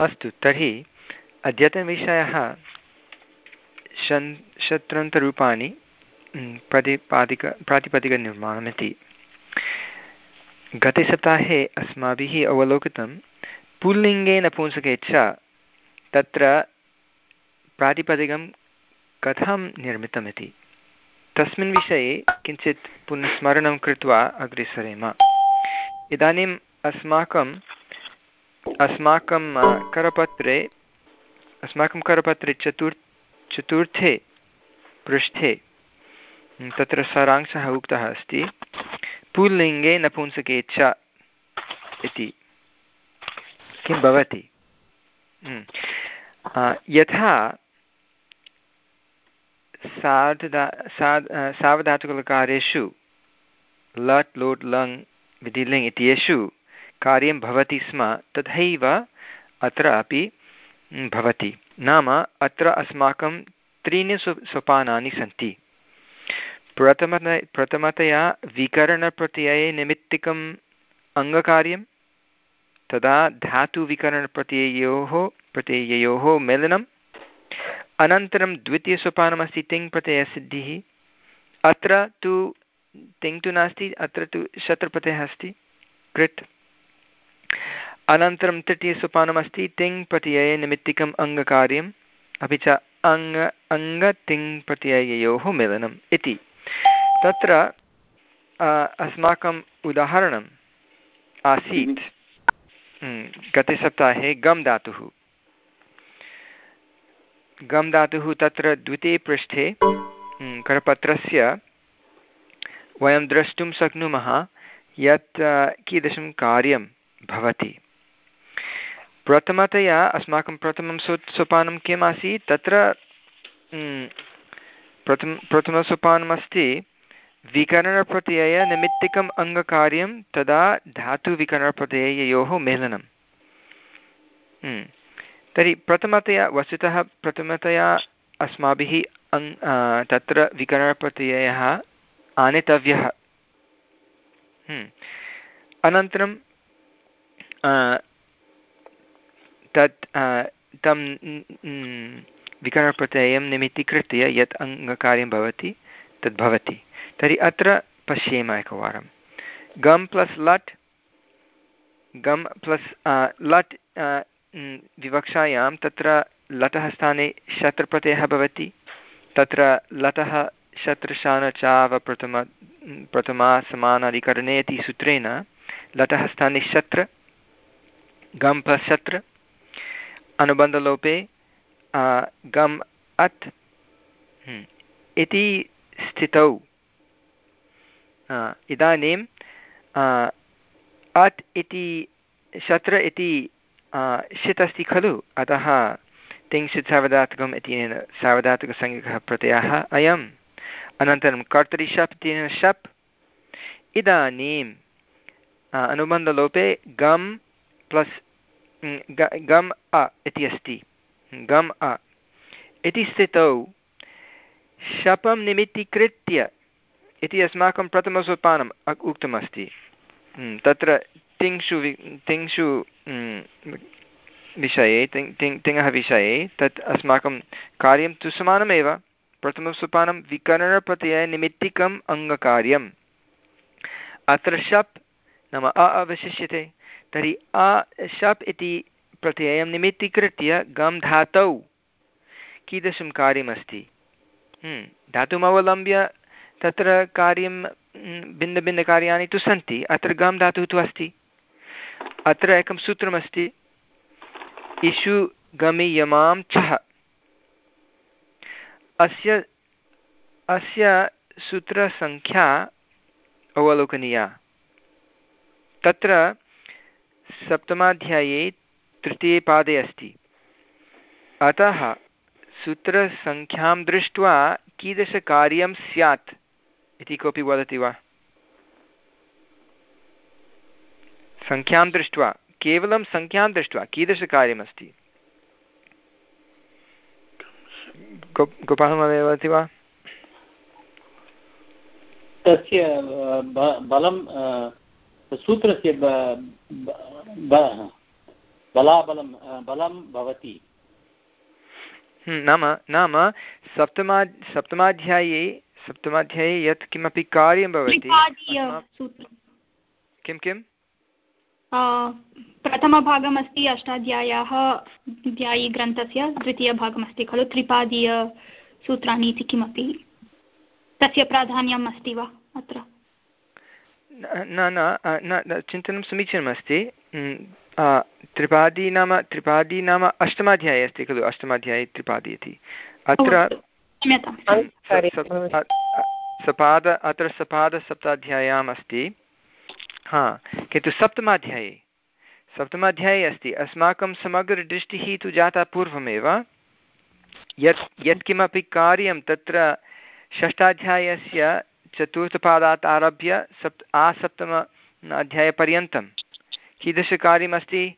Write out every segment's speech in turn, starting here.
अस्तु, तर्हि अद्यतनविषयः शन्, शत्रन्तरूपाणि प्रतिपादिक, प्रातिपदिकनिर्माणमिति। गते सप्ताहे अस्माभिः अवलोकितं पुल्लिङ्गे नपुंसके च तत्र प्रातिपदिकं कथं निर्मितमिति। तस्मिन् विषये किञ्चित् पुनस्मरणं कृत्वा अग्रे सरेम इदानीम् अस्माकम् अस्माकं करपत्रे अस्माकं करपत्रे चतुर्, चतुर्थे पृष्ठे तत्र सारांशः उक्तः अस्ति, पुल्लिङ्गे नपुंसके च इति। किं भवति? यथा सार्धदा साद् सावधातुकलकारेषु लट्, लोट्, लङ्, विधिलिङ् इत्येषु कार्यं भवति स्म, तथैव अत्र अपि भवति। नाम अत्र अस्माकं त्रीणि सो, सोपानानि सन्ति। प्रथम प्रथमतया विकरणप्रत्यये निमित्तिकम् अङ्गकार्यं, तदा धातुविकरणप्रत्ययोः, प्रत्यययोः मेलनम् अनन्तरं द्वितीयसोपानमस्ति तिङ् प्रत्ययसिद्धिः अत्र तु तिङ् तु नास्ति, अत्र तु शत्रुप्रत्ययः अस्ति। कृत्। अनन्तरं तृतीयसोपानमस्ति तिङ् प्रत्यये निमित्तिकम् अङ्गकार्यम्, अपि च अङ्ग अङ्गतिङ् प्रत्यययोः मेलनम् इति। तत्र अस्माकम् उदाहरणम् आसीत्। गते सप्ताहे गम् धातुः। गम् धातुः तत्र द्वितीये पृष्ठे करपत्रस्य वयं द्रष्टुं शक्नुमः यत् कीदृशं कार्यं भवति। प्रथमतया अस्माकं प्रथमं सो, सोपानं किम् आसीत्? तत्र प्रथम प्रथमसोपानमस्ति विकरणप्रत्ययनिमित्तिकम् अङ्गकार्यं, तदा धातुविकरणप्रत्यययोः मेलनं तर्हि प्रथमतया, वस्तुतः प्रथमतया अस्माभिः अङ् तत्र विकरणप्रत्ययः आनेतव्यः। अनन्तरं तत् तं विकरणप्रत्ययं निमित्तीकृत्य यत् अङ्गकार्यं भवति तद् भवति। तर्हि अत्र पश्येम एकवारं। गम् प्लस् लट्, गम् प्लस् लट् विवक्षायां तत्र लटः स्थाने शत्रप्रत्ययः भवति, तत्र लटः शत्रशानचाव प्रथम प्रथमा समानाधिकरणे इति सूत्रेण लटः स्थाने शत्र गम् प्लस् शत्र अनुबन्धलोपे गम् अत् हम्म, इति स्थितौ। इदानीं अत् इति शत्र इति षित् अस्ति खलु? अतः तिङ्क्षित् सावधातुकम् इत्यनेन सावधातुकसंज्ञकः प्रत्ययः अयम्। अनन्तरं कर्तरि शप् इत्यनेन शप्। इदानीम् अनुबन्धलोपे गम् प्लस् गम्, अ, इति अस्ति। गम्, अ। इति स्थितौ। शपं निमित्तीकृत्य, इति अस्माकं प्रथमसोपानम् उक्तमस्ति। तत्र तिङ्क्षु तिङ्क्षु विषये, तिङ् तिङ् तिङः विषये तत् अस्माकं कार्यं तु समानमेव। प्रथमसोपानं विकरणप्रत्ययनिमित्तिकम् अङ्गकार्यम्। अत्र शप् नाम अ अवशिष्यते। तर्हि अ शप् इति प्रत्ययं निमित्तीकृत्य गम् धातौ कीदृशं कार्यमस्ति? धातुमवलम्ब्य तत्र कार्यं भिन्नभिन्नकार्याणि तु सन्ति, अत्र गम् धातुः तु अस्ति। अत्र एकं सूत्रमस्ति, इषु गमियमां छः। अस्य अस्य सूत्रसङ्ख्या अवलोकनीया। तत्र सप्तमाध्याये तृतीये पादे अस्ति। अतः सूत्रसङ्ख्यां दृष्ट्वा कीदृशकार्यं स्यात् इति कोऽपि वदति वा? सङ्ख्यां दृष्ट्वा, केवलं सङ्ख्यां दृष्ट्वा कीदृशकार्यमस्ति? गोपालमहोदय वदति वा? तस्य बलं सूत्रस्य बलाबलं बलं भवति। हम्म, नाम नाम सप्तमा सप्तमाध्याये सप्तमाध्याये यत् किमपि कार्यं भवति किं किं? प्रथमभागमस्ति अष्टाध्याय्याः अध्यायीग्रन्थस्य द्वितीयभागमस्ति खलु त्रिपादीयसूत्राणि इति किमपि। तस्य प्राधान्यम् अस्ति वा अत्र? न न चिन्तनं समीचीनमस्ति. त्रिपादी नाम त्रिपादी नाम अष्टमाध्याये अस्ति खलु अष्टमाध्याये त्रिपादी इति. अत्र सपाद अत्र सपादसप्ताध्याय्याम् अस्ति. हा किन्तु सप्तमाध्याये. सप्तमाध्याये अस्ति. अस्माकं समग्रदृष्टिः तु जाता पूर्वमेव. यत् यत्किमपि कार्यं तत्र षष्ठाध्यायस्य चतुर्थपादात् आरभ्य सप्त आसप्तम अध्यायपर्यन्तं कीदृशकार्यमस्ति?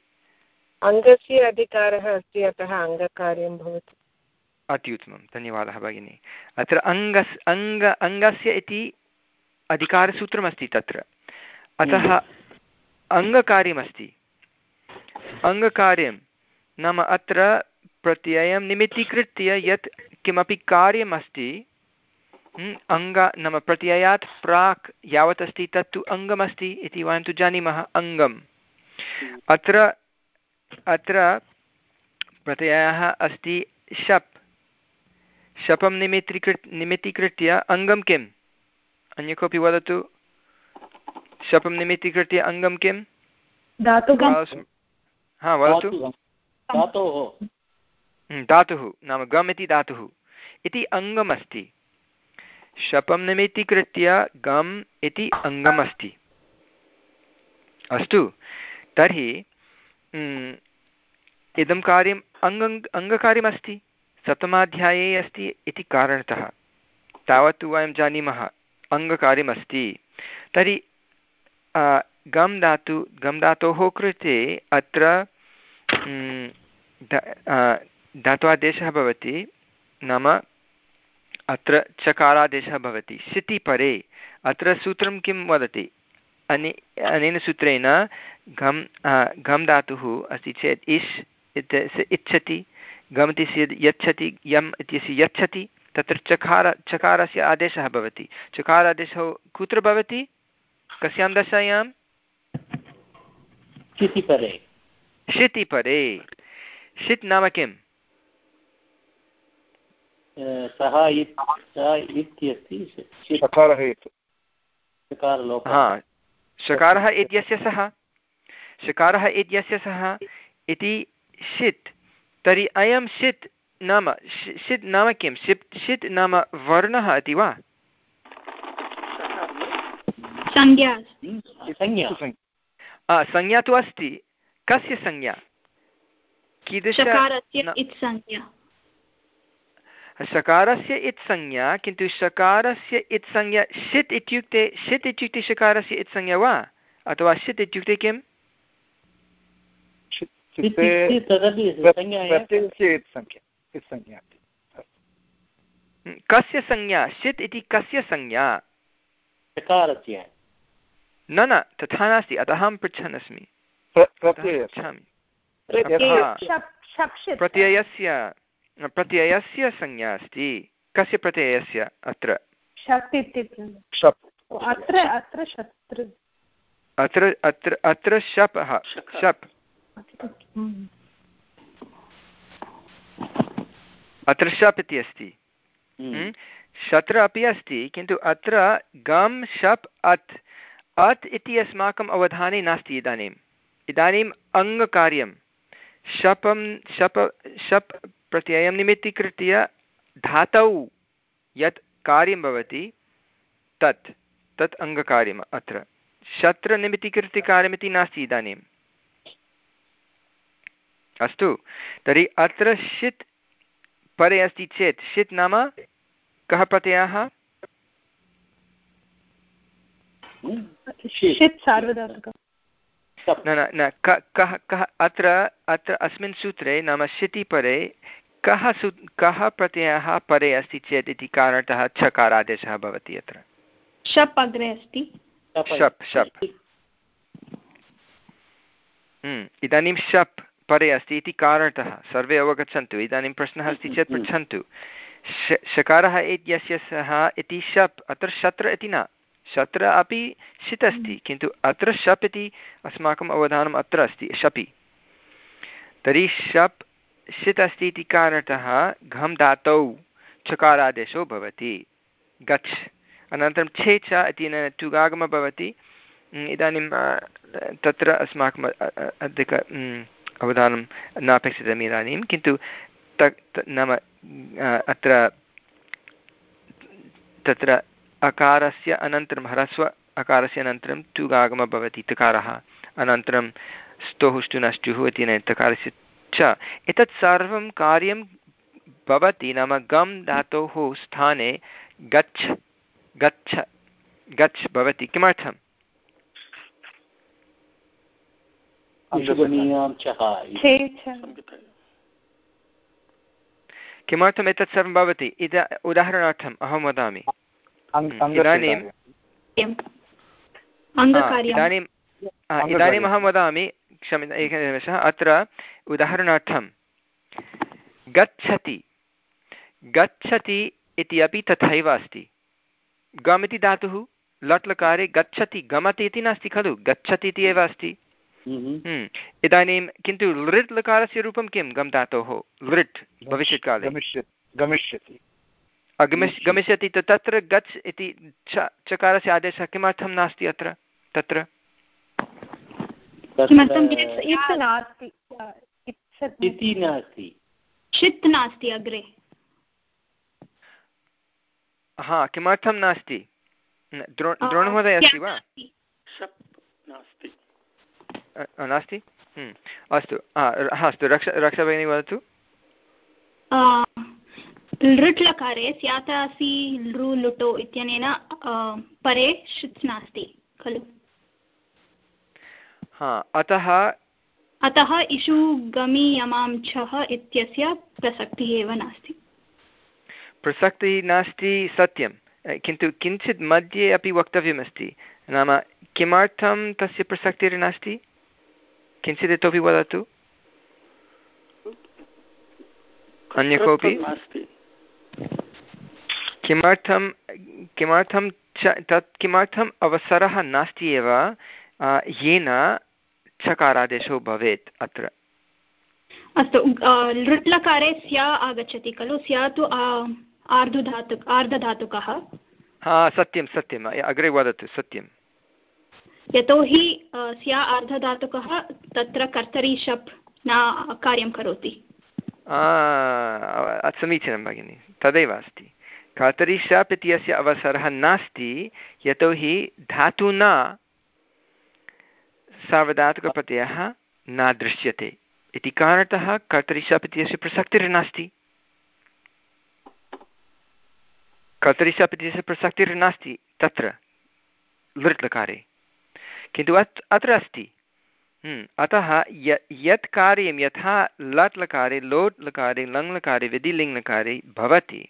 अङ्गस्य अधिकारः अस्ति अतः अङ्गकार्यं भवति। अति उत्तमं। धन्यवादः भगिनि। अत्र अङ्गस् अङ्ग अङ्गस्य इति अधिकारसूत्रमस्ति तत्र। अतः अङ्गकार्यमस्ति। अङ्गकार्यं नाम अत्र प्रत्ययं निमित्तीकृत्य यत् किमपि कार्यमस्ति अङ्ग नाम प्रत्ययात् प्राक् यावत् अस्ति तत्तु अङ्गमस्ति इति वयं तु जानीमः अङ्गम् अत्र अत्र प्रत्ययः अस्ति शप्। शपं निमित्तीकृ निमित्तीकृत्य अङ्गं किम्? अन्य कोऽपि वदतु। शपं निमित्तीकृत्य अङ्गं किं हा वदतु। धातुः। नाम गम् इति धातुः। इति अङ्गमस्ति शपं निमित्तीकृत्य गम् इति अङ्गमस्ति। अस्तु, तर्हि इदं कार्यम् अङ्ग, अङ्गकार्यमस्ति, सप्तमाध्याये अस्ति इति कारणतः। तावत्तु वयं जानीमः, अङ्गकार्यमस्ति। तर्हि गम् धातु, गम् धातोः कृते अत्र धात्वादेशः भवति, नाम अत्र चकारादेशः भवति। सिति परे। अत्र सूत्रं किं वदति? अने अनेन सूत्रेण घम् घम् धातुः अस्ति चेत् इष् इत्यस्य इच्छति। गम् इत्यस्य यच्छति यम् इत्यस्य यच्छति तत्र चकार चकारस्य आदेशः भवति। चकारादेशः कुत्र भवति? कस्यां दशायां? क्षितिपरे क्षितिपरे षित् नाम किम्? सः शकारः इत्यस्य सः शकारः इत्यस्य सः इति षित् तर्हि अयं षित् नाम षित् नाम किं? षित् षित् नाम वर्णः इति वा? संज्ञा तु अस्ति। कस्य संज्ञा? कीदृश शकारस्य इत्संज्ञा किन्तु शकारस्य इत्संज्ञा षित् इत्युक्ते षित् इत्युक्ते शकारस्य इत्संज्ञा वा? अथवा षित् इत्युक्ते किम्? कस्य संज्ञा? षित् इति कस्य संज्ञा? न न तथा नास्ति अतः अहं पृच्छन् अस्मि प्रत्ययस्य प्रत्ययस्य संज्ञा अस्ति। कस्य प्रत्ययस्य? अत्र। अत्र अत्र अत्र शपः। शप्। अत्र शप् इति अस्ति। हम्म। हम्म। शत्र अपि अस्ति किन्तु अत्र गम् शप् अत्। अत् इति अस्माकम् अवधाने नास्ति इदानीम्। इदानीम् अङ्गकार्यं शपं शप शप् प्रत्ययं निमित्तीकृत्य धातौ यत् कार्यं भवति तत् तत् अङ्गकार्यम् अत्र। शत्रनिमित्तीकृत्य कार्यमिति नास्ति इदानीम्। अस्तु तर्हि अत्र षित् परे अस्ति चेत् षित् नाम कः प्रत्ययः? न न न कः कः अत्र अत्र अस्मिन् सूत्रे नाम शिति परे कः सू कः प्रत्ययः परे अस्ति चेत् इति कारणतः छकारादेशः भवति अत्र शप् अग्रे अस्ति। शप् शप् हम्म, इदानीं शप् परे अस्ति इति कारणतः सर्वे अवगच्छन्तु। इदानीं प्रश्नः अस्ति चेत् पृच्छन्तु। शकारः इत्यस्य सः इति शप् अत्र शत्र इति न। शत्र अपि षित् अस्ति किन्तु अत्र शप् इति अस्माकम् अवधानम् अत्र अस्ति शपि। तर्हि शप् षित् अस्ति इति कारणतः घं धातौ चकारादेशो भवति। गच्छ। अनन्तरं छे च इत्यनेन टुगागमः भवति। इदानीं तत्र अस्माकम् अधिक अवधानं नापेक्षितम् इदानीं, किन्तु त नाम अत्र, तत्र अकारस्य अनन्तरं, ह्रस्व अकारस्य अनन्तरं टुगागमः भवति तकारः अनन्तरं स्तोः ष्टुनष्टुः इत्यनेन तकारस्य च। एतत् सर्वं कार्यं भवति नाम गम् धातोः स्थाने गच्छ गच्छ गच्छ भवति। किमर्थम्? किमर्थम् एतत् सर्वं भवति? इद उदाहरणार्थम् अहं वदामि। इदानीम् इदानीम् इदानीम् अहं वदामि। क्षम्यता एकनिमेषः अत्र उदाहरणार्थं गच्छति। गच्छति इति अपि तथैव अस्ति। गम् इति धातुः लट् लकारे गच्छति गमति इति नास्ति खलु। गच्छति इति एव अस्ति। हम्म। इदानीं किन्तु लृट् लकारस्य रूपं किं गम् धातोः? लृट् भविष्यत्काले। गमिष्यति। अगमिष् गमिष्यति। तत्र गच्छ इति चकारस्य आदेशः किमर्थं नास्ति अत्र? तत्र षित् नास्ति? अग्रे। हा किमर्थं नास्ति? द्रोणमहोदय अस्ति वा? नास्ति? हम्म, अस्तु। अस्तु। रक्ष रक्षाभगिनी वदतु। लृट् लकारे स्यातासि लृ लुटो इत्यनेन परे षित् नास्ति खलु। हा अतः अतः इषु गमि यमां छः इत्यस्य प्रसक्तिः एव नास्ति। प्रसक्तिः नास्ति सत्यं। किन्तु किञ्चित् मध्ये अपि वक्तव्यमस्ति। नाम किमर्थं तस्य प्रसक्तिर्नास्ति किञ्चित् इतोपि वदतु। अन्य कोऽपि? किमर्थं किमर्थं च तत् किमर्थम् अवसरः नास्ति एव येन चकारादेशो भवेत् अत्र। अस्तु लृट्लकारे स्या आगच्छति खलु? स्या तु आर्धधातु आर्धधातुकः हा सत्यं सत्यम् अग्रे वदतु सत्यं। यतोहि स्या आर्धधातुकः तत्र कर्तरी शप् न कार्यं करोति। समीचीनं भगिनि तदेव अस्ति। कर्तरी शप् इत्यस्य अवसरः नास्ति यतोहि धातुना सार्वधातुकप्रत्ययः न दृश्यते। इति कारणतः कर्तरि शप् इत्यस्य प्रसक्तिर्नास्ति कर्तरि शप् प्रसक्तिर्नास्ति तत्र लृट् लकारे किन्तु अत् अत्र अस्ति। हम्म, अतः य यत् कार्यं यथा लट् लकारे लोट् लकारे लङ् लकारे विधिलिङ् लकारे भवति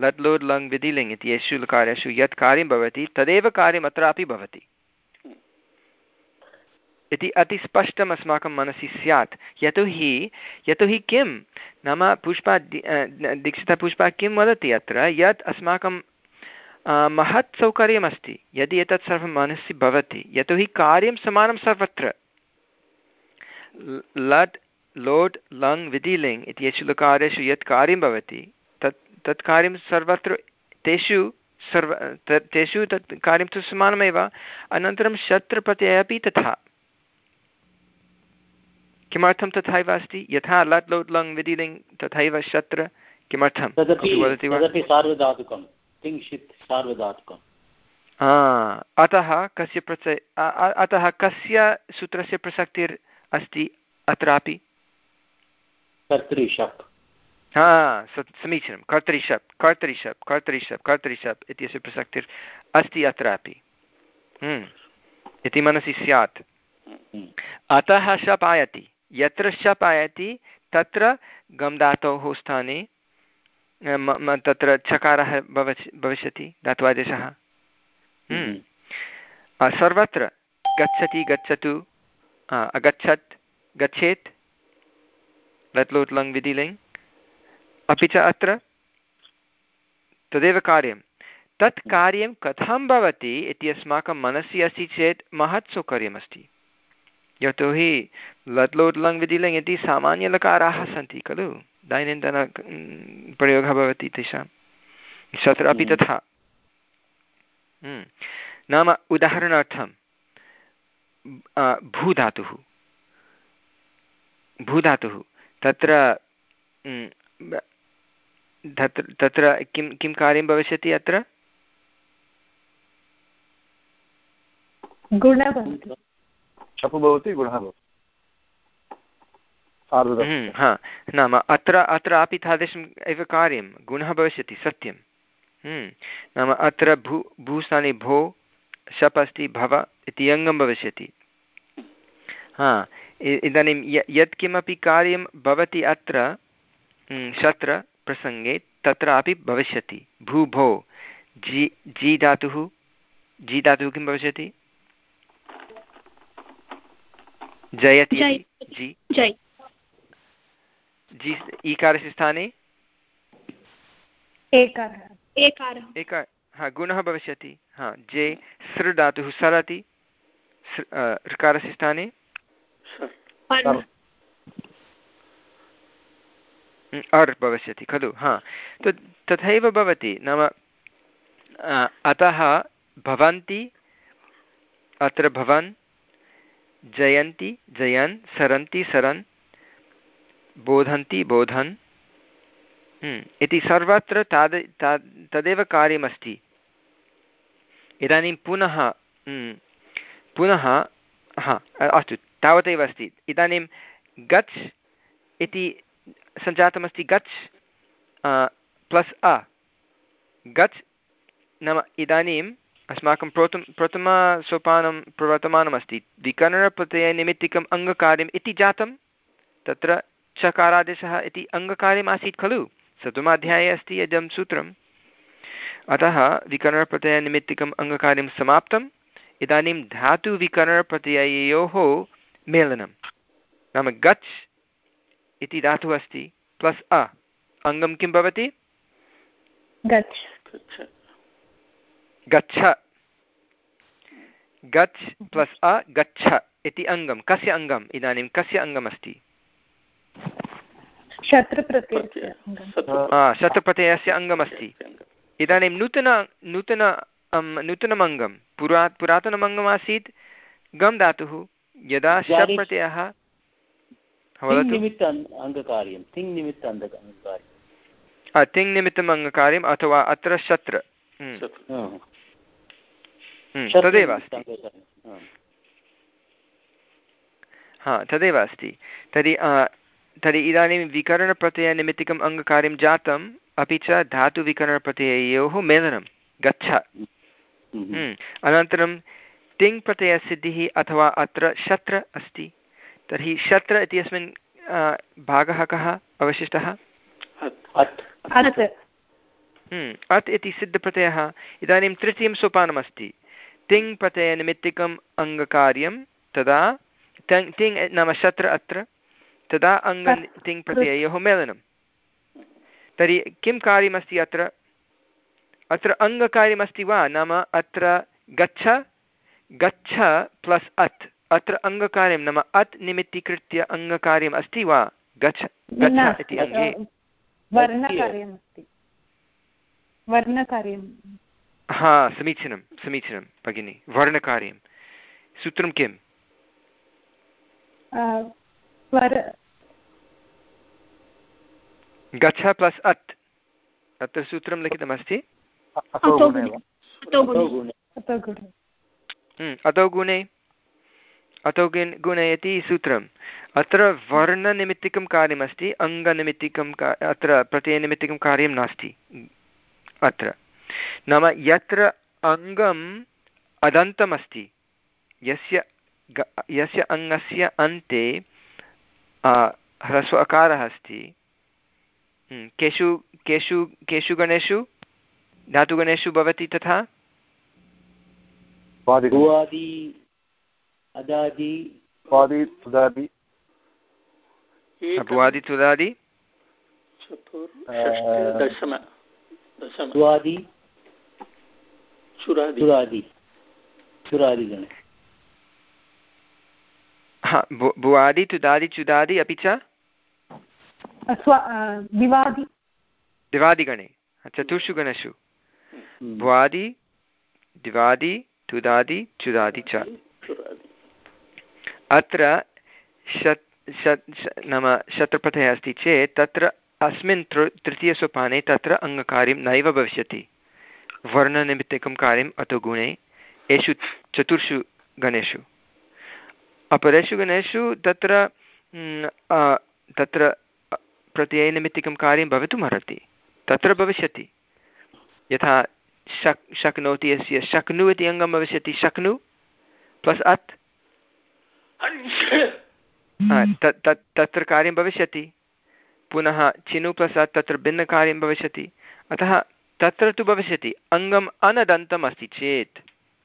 लट् लोट् लङ् विधिलिङ् इति येषु लकारेषु यत् कार्यं भवति तदेव कार्यम् अत्रापि भवति। इति अतिस्पष्टम् अस्माकं मनसि स्यात्, यतोहि यतोहि किं नाम पुष्पा दीक्षितपुष्पा किं वदति अत्र? यत् अस्माकं महत् सौकर्यमस्ति, यदि एतत् सर्वं मनसि भवति, यतोहि कार्यं समानं सर्वत्र। लट्, लोट्, लङ्, विधिलिङ् इति येषु लकारेषु यत् कार्यं भवति, तत् तत् कार्यं सर्वत्र, तेषु सर्व तेषु तत् कार्यं तु समानमेव, अनन्तरं शत्रप्रत्यये अपि तथा। किमर्थं तथैव अस्ति? यथा लट् लोट् लङ् विधिलिङ् तथैव शत्र किमर्थं वदति वा? तिङ्क्षित् सार्वधातुकम्। अतः कस्य प्रचय अतः कस्य सूत्रस्य प्रसक्तिर् अस्ति अत्रापि? कर्तृशप् हा समीचीनं। कर्तरिशप् कर्तरिशप् कर्तरिशप् कर्तरिशप् इत्यस्य प्रसक्तिर् अस्ति अत्रापि। हम्म, इति मनसि स्यात्। हम्म। अतः शप् आयति यत्र शप् आयति तत्र गम् धातोः स्थाने तत्र चकारः भवस् भविष्यति धात्वादेशः हम्म। हम्म। सर्वत्र गच्छति गच्छतु अगच्छत् गच्छेत् लट् लोट् लङ् विधिलिङ् अपि च अत्र तदेव कार्यं। तत् कार्यं कथं भवति इति अस्माकं मनसि अस्ति चेत् महत् सौकर्यमस्ति। यतोहि लट् लोट् लङ् विधिलिङ् इति सामान्यलकाराः सन्ति खलु? दैनन्दिन प्रयोगः भवति तेषां। तत्र अपि हम्म। तथा। हम्म। नाम उदाहरणार्थं भूधातुः। भूधातुः। तत्र तत्र तत्र किं किं कार्यं भविष्यति अत्र? हा, नाम अत्र अत्रापि तादृशम् एव कार्यं, गुणः भविष्यति, सत्यं। नाम अत्र भू भूस्थाने भो, शप् अस्ति, भव इति अङ्गं भविष्यति। हा इदानीं य, यत्किमपि कार्यं भवति अत्र शत्र प्रसङ्गे तत्रापि भविष्यति। भू भो जि जि धातुः जि धातुः किं भविष्यति? जयति जि। जि ईकारस्य स्थाने? एक हा। गुणः भविष्यति। हा जे सृ धातुः सरति। ऋकारस्य स्थाने? अर्। भविष्यति खलु हा। तथैव भवति नाम अतः भवन्ति अत्र भवन् जयन्ति जयन् सरन्ति सरन् बोधन्ति बोधन् इति सर्वत्र ताद तदेव कार्यमस्ति। इदानीं पुनः पुनः, हा, अस्तु, तावदेव अस्ति। इदानीं गच्छ इति सञ्जातमस्ति, गच्छ प्लस् अ। गच्छ नाम इदानीम् अस्माकं प्रथम प्रथमसोपानं प्रवर्तमानमस्ति। विकरणप्रत्ययनिमित्तिकम् अङ्गकार्यम् इति जातं तत्र चकारादेशः इति अङ्गकार्यम् आसीत् खलु। सप्तमाध्याये अस्ति इदं सूत्रम्। अतः विकरणप्रत्ययनिमित्तिकम् अङ्गकार्यं समाप्तम्। इदानीं धातुविकरणप्रत्यययोः मेलनं नाम गच्छ इति धातुः अस्ति प्लस् अ। अङ्गं किं भवति? गच्छ। गच्छ। प्लस् अ गच्छ इति अङ्गं। कस्य अङ्गम्? इदानीं कस्य अङ्गमस्ति? शत्रप्रत्ययस्य अङ्गमस्ति। इदानीं नूतन नूतन नूतनम् अङ्गं पुरा पुरातनम् अङ्गमासीत् गम् धातुः। यदा शप् प्रत्ययः तिङ् निमित्तम् अङ्गकार्यम् अथवा अत्र शत्र। तदेव अस्ति। हा तदेव अस्ति। तर्हि तर्हि इदानीं विकरणप्रत्ययनिमित्तिकम् अङ्गकार्यं जातम् अपि च धातुविकरणप्रत्यययोः मेलनं गच्छ। हम्म। हम्म। अनन्तरं तिङ् प्रत्ययसिद्धिः अथवा अत्र शत्र अस्ति। तर्हि शत्र इत्यस्मिन् भागः कः अवशिष्टः? हम्म। अत् इति सिद्धप्रत्ययः। इदानीं तृतीयं सोपानमस्ति। तिङ् प्रत्ययनिमित्तिकम् अङ्गकार्यं तदा तिङ् तिङ् नाम शत्र अत्र तदा अङ्ग तिङ् प्रत्ययोः मेलनं। तर्हि किं कार्यमस्ति अत्र? अत्र अङ्गकार्यमस्ति वा? नाम अत्र गच्छ गच्छ प्लस् अत्। अत्र अङ्गकार्यं नाम अत् निमित्तीकृत्य अङ्गकार्यम् अस्ति वा? गच्छ गच्छ इति अङ्गे हा समीचीनं समीचीनं भगिनि वर्णकार्यं सूत्रं किम् गच्छ प्लस् अत् तत्र सूत्रं लिखितमस्ति अतो गुणे अतो गुणे इति सूत्रम् अत्र वर्णनिमित्तिकं कार्यमस्ति अङ्गनिमित्तिकं का अत्र प्रत्ययनिमित्तिकं कार्यं नास्ति अत्र नाम यत्र अङ्गम् अदन्तमस्ति। यस्य यस्य अङ्गस्य अन्ते ह्रस्व अकारः अस्ति। हम्म, केषु केषु केषु गणेषु धातुगणेषु भवति तथा? भुवादि तुदादि। चुरादि। चुरादिगणे हा भुवादि तुदादि चुदादि अपि च? दिवादि। दिवादिगणे चतुर्षु गणेषु। भ्वादि दिवादि तुदादि चुदादि च। अत्र शत् शत् नाम शत्रपथः अस्ति चेत् तत्र अस्मिन् तृ तृतीयसोपाने तत्र अङ्गकार्यं नैव भविष्यति। वर्णनिमित्तकं कार्यम् अतो गुणे एषु चतुर्षु गणेषु। अपरेषु गणेषु तत्र तत्र प्रत्ययनिमित्तिकं कार्यं भवितुमर्हति तत्र भविष्यति। यथा शक्, शक्नोति यस्य शक्नु इति अङ्गं भविष्यति, शक्नु प्लस् अत्। तत्र कार्यं भविष्यति। पुनः चिनु प्लस् अत्, तत्र भिन्नकार्यं भविष्यति। अतः तत्र तु भविष्यति। अङ्गम् अनदन्तम् अस्ति चेत्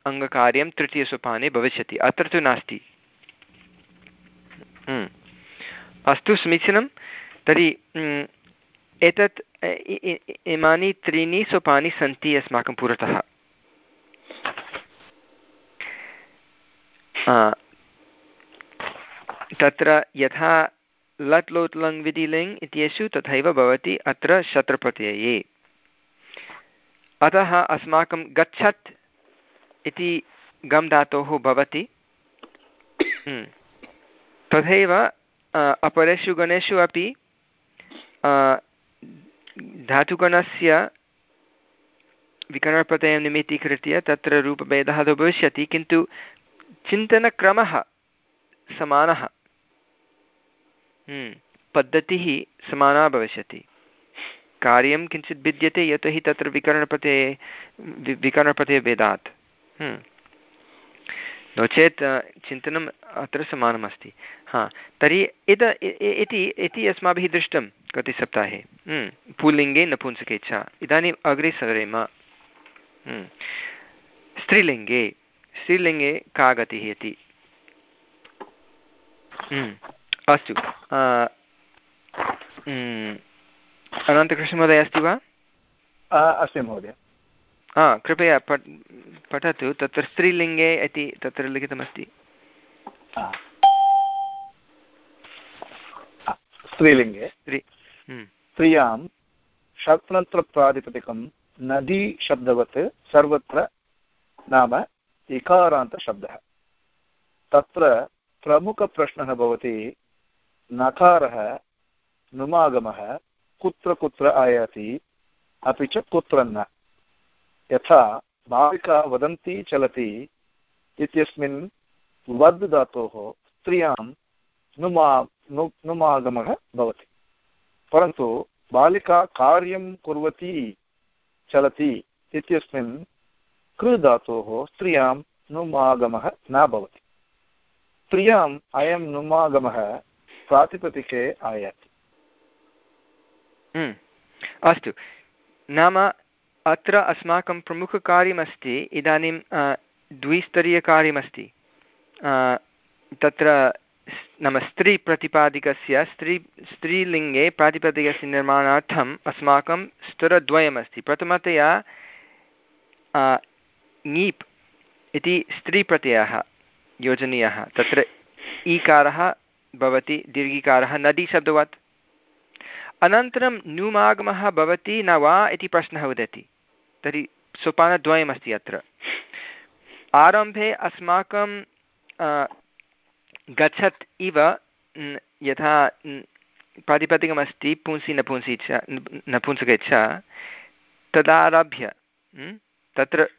अङ्गकार्यं तृतीयसोपाने भविष्यति। अत्र तु नास्ति। हम्म। अस्तु, समीचीनं। तर्हि एतत् इमानि त्रीणि सोपानि सन्ति अस्माकं पुरतः। तत्र यथा लट् लोट् लङ् विधिलिङ् इत्येषु तथैव भवति अत्र शत्रप्रत्यये। अतः अस्माकं गच्छत् इति गम् धातोः भवति। हम्म। तथैव अपरेषु गणेषु अपि धातुगणस्य विकरणप्रत्ययं निमित्तीकृत्य तत्र रूपभेदः तु भविष्यति किन्तु चिन्तनक्रमः समानः। हम्म, पद्धतिः समाना भविष्यति। कार्यं किञ्चित् भिद्यते यतोहि तत्र विकरणप्रत्यये विकरणप्रत्ययभेदात् हम्म। नो चेत् चिन्तनम् अत्र समानमस्ति। हा तर्हि इद इति इति अस्माभिः दृष्टं कति सप्ताहे। हम्म, पुल्लिङ्गे नपुंसके च। इदानीम् अग्रे सरेम हम्म, स्त्रीलिङ्गे स्त्रीलिङ्गे का गतिः इति। अस्तु। अनन्तकृष्णमहोदय अस्ति वा? अस्ति महोदय। हा कृपया पठ पठतु। तत्र स्त्रीलिङ्गे इति तत्र लिखितमस्ति। स्त्रीलिङ्गे। स्त्रियाँ शब्दनन्तरप्रातिपदिकं नदी शब्दवत् सर्वत्र नाम इकारान्तशब्दः तत्र प्रमुखप्रश्नः भवति नकारः नुमागमः कुत्र कुत्र आयाति, अपि च कुत्र न यथा बालिका वदन्ती चलति इत्यस्मिन् वद् धातोः स्त्रियाँ नुमा, नु, नुमागमः भवति। परन्तु बालिका कार्यं कुर्वती चलति इत्यस्मिन् कृ धातोः स्त्रियाँ नुमागमः न भवति। स्त्रियाम् अयं नुमागमः प्रातिपदिके आयाति। अस्तु। नाम अत्र अस्माकं प्रमुखकार्यमस्ति, इदानीं द्विस्तरीयकार्यमस्ति। तत्र नाम स्त्रीप्रतिपादिकस्य, स्त्री, स्त्रीलिङ्गे प्रातिपदिकस्य निर्माणार्थम् अस्माकं स्तरद्वयमस्ति। प्रथमतया ङीप् इति स्त्रीप्रत्ययः योजनीयः। तत्र ईकारः भवति, दीर्घिकारः नदीशब्दवत् अनन्तरं न्यूमागमः भवति न वा इति प्रश्नः उदेति। तर्हि सोपानद्वयमस्ति अत्र। आरम्भे अस्माकं गच्छत् इव यथा प्रातिपदिकमस्ति, पुंसि नपुंसि च नपुंसके च तदारभ्य तत्र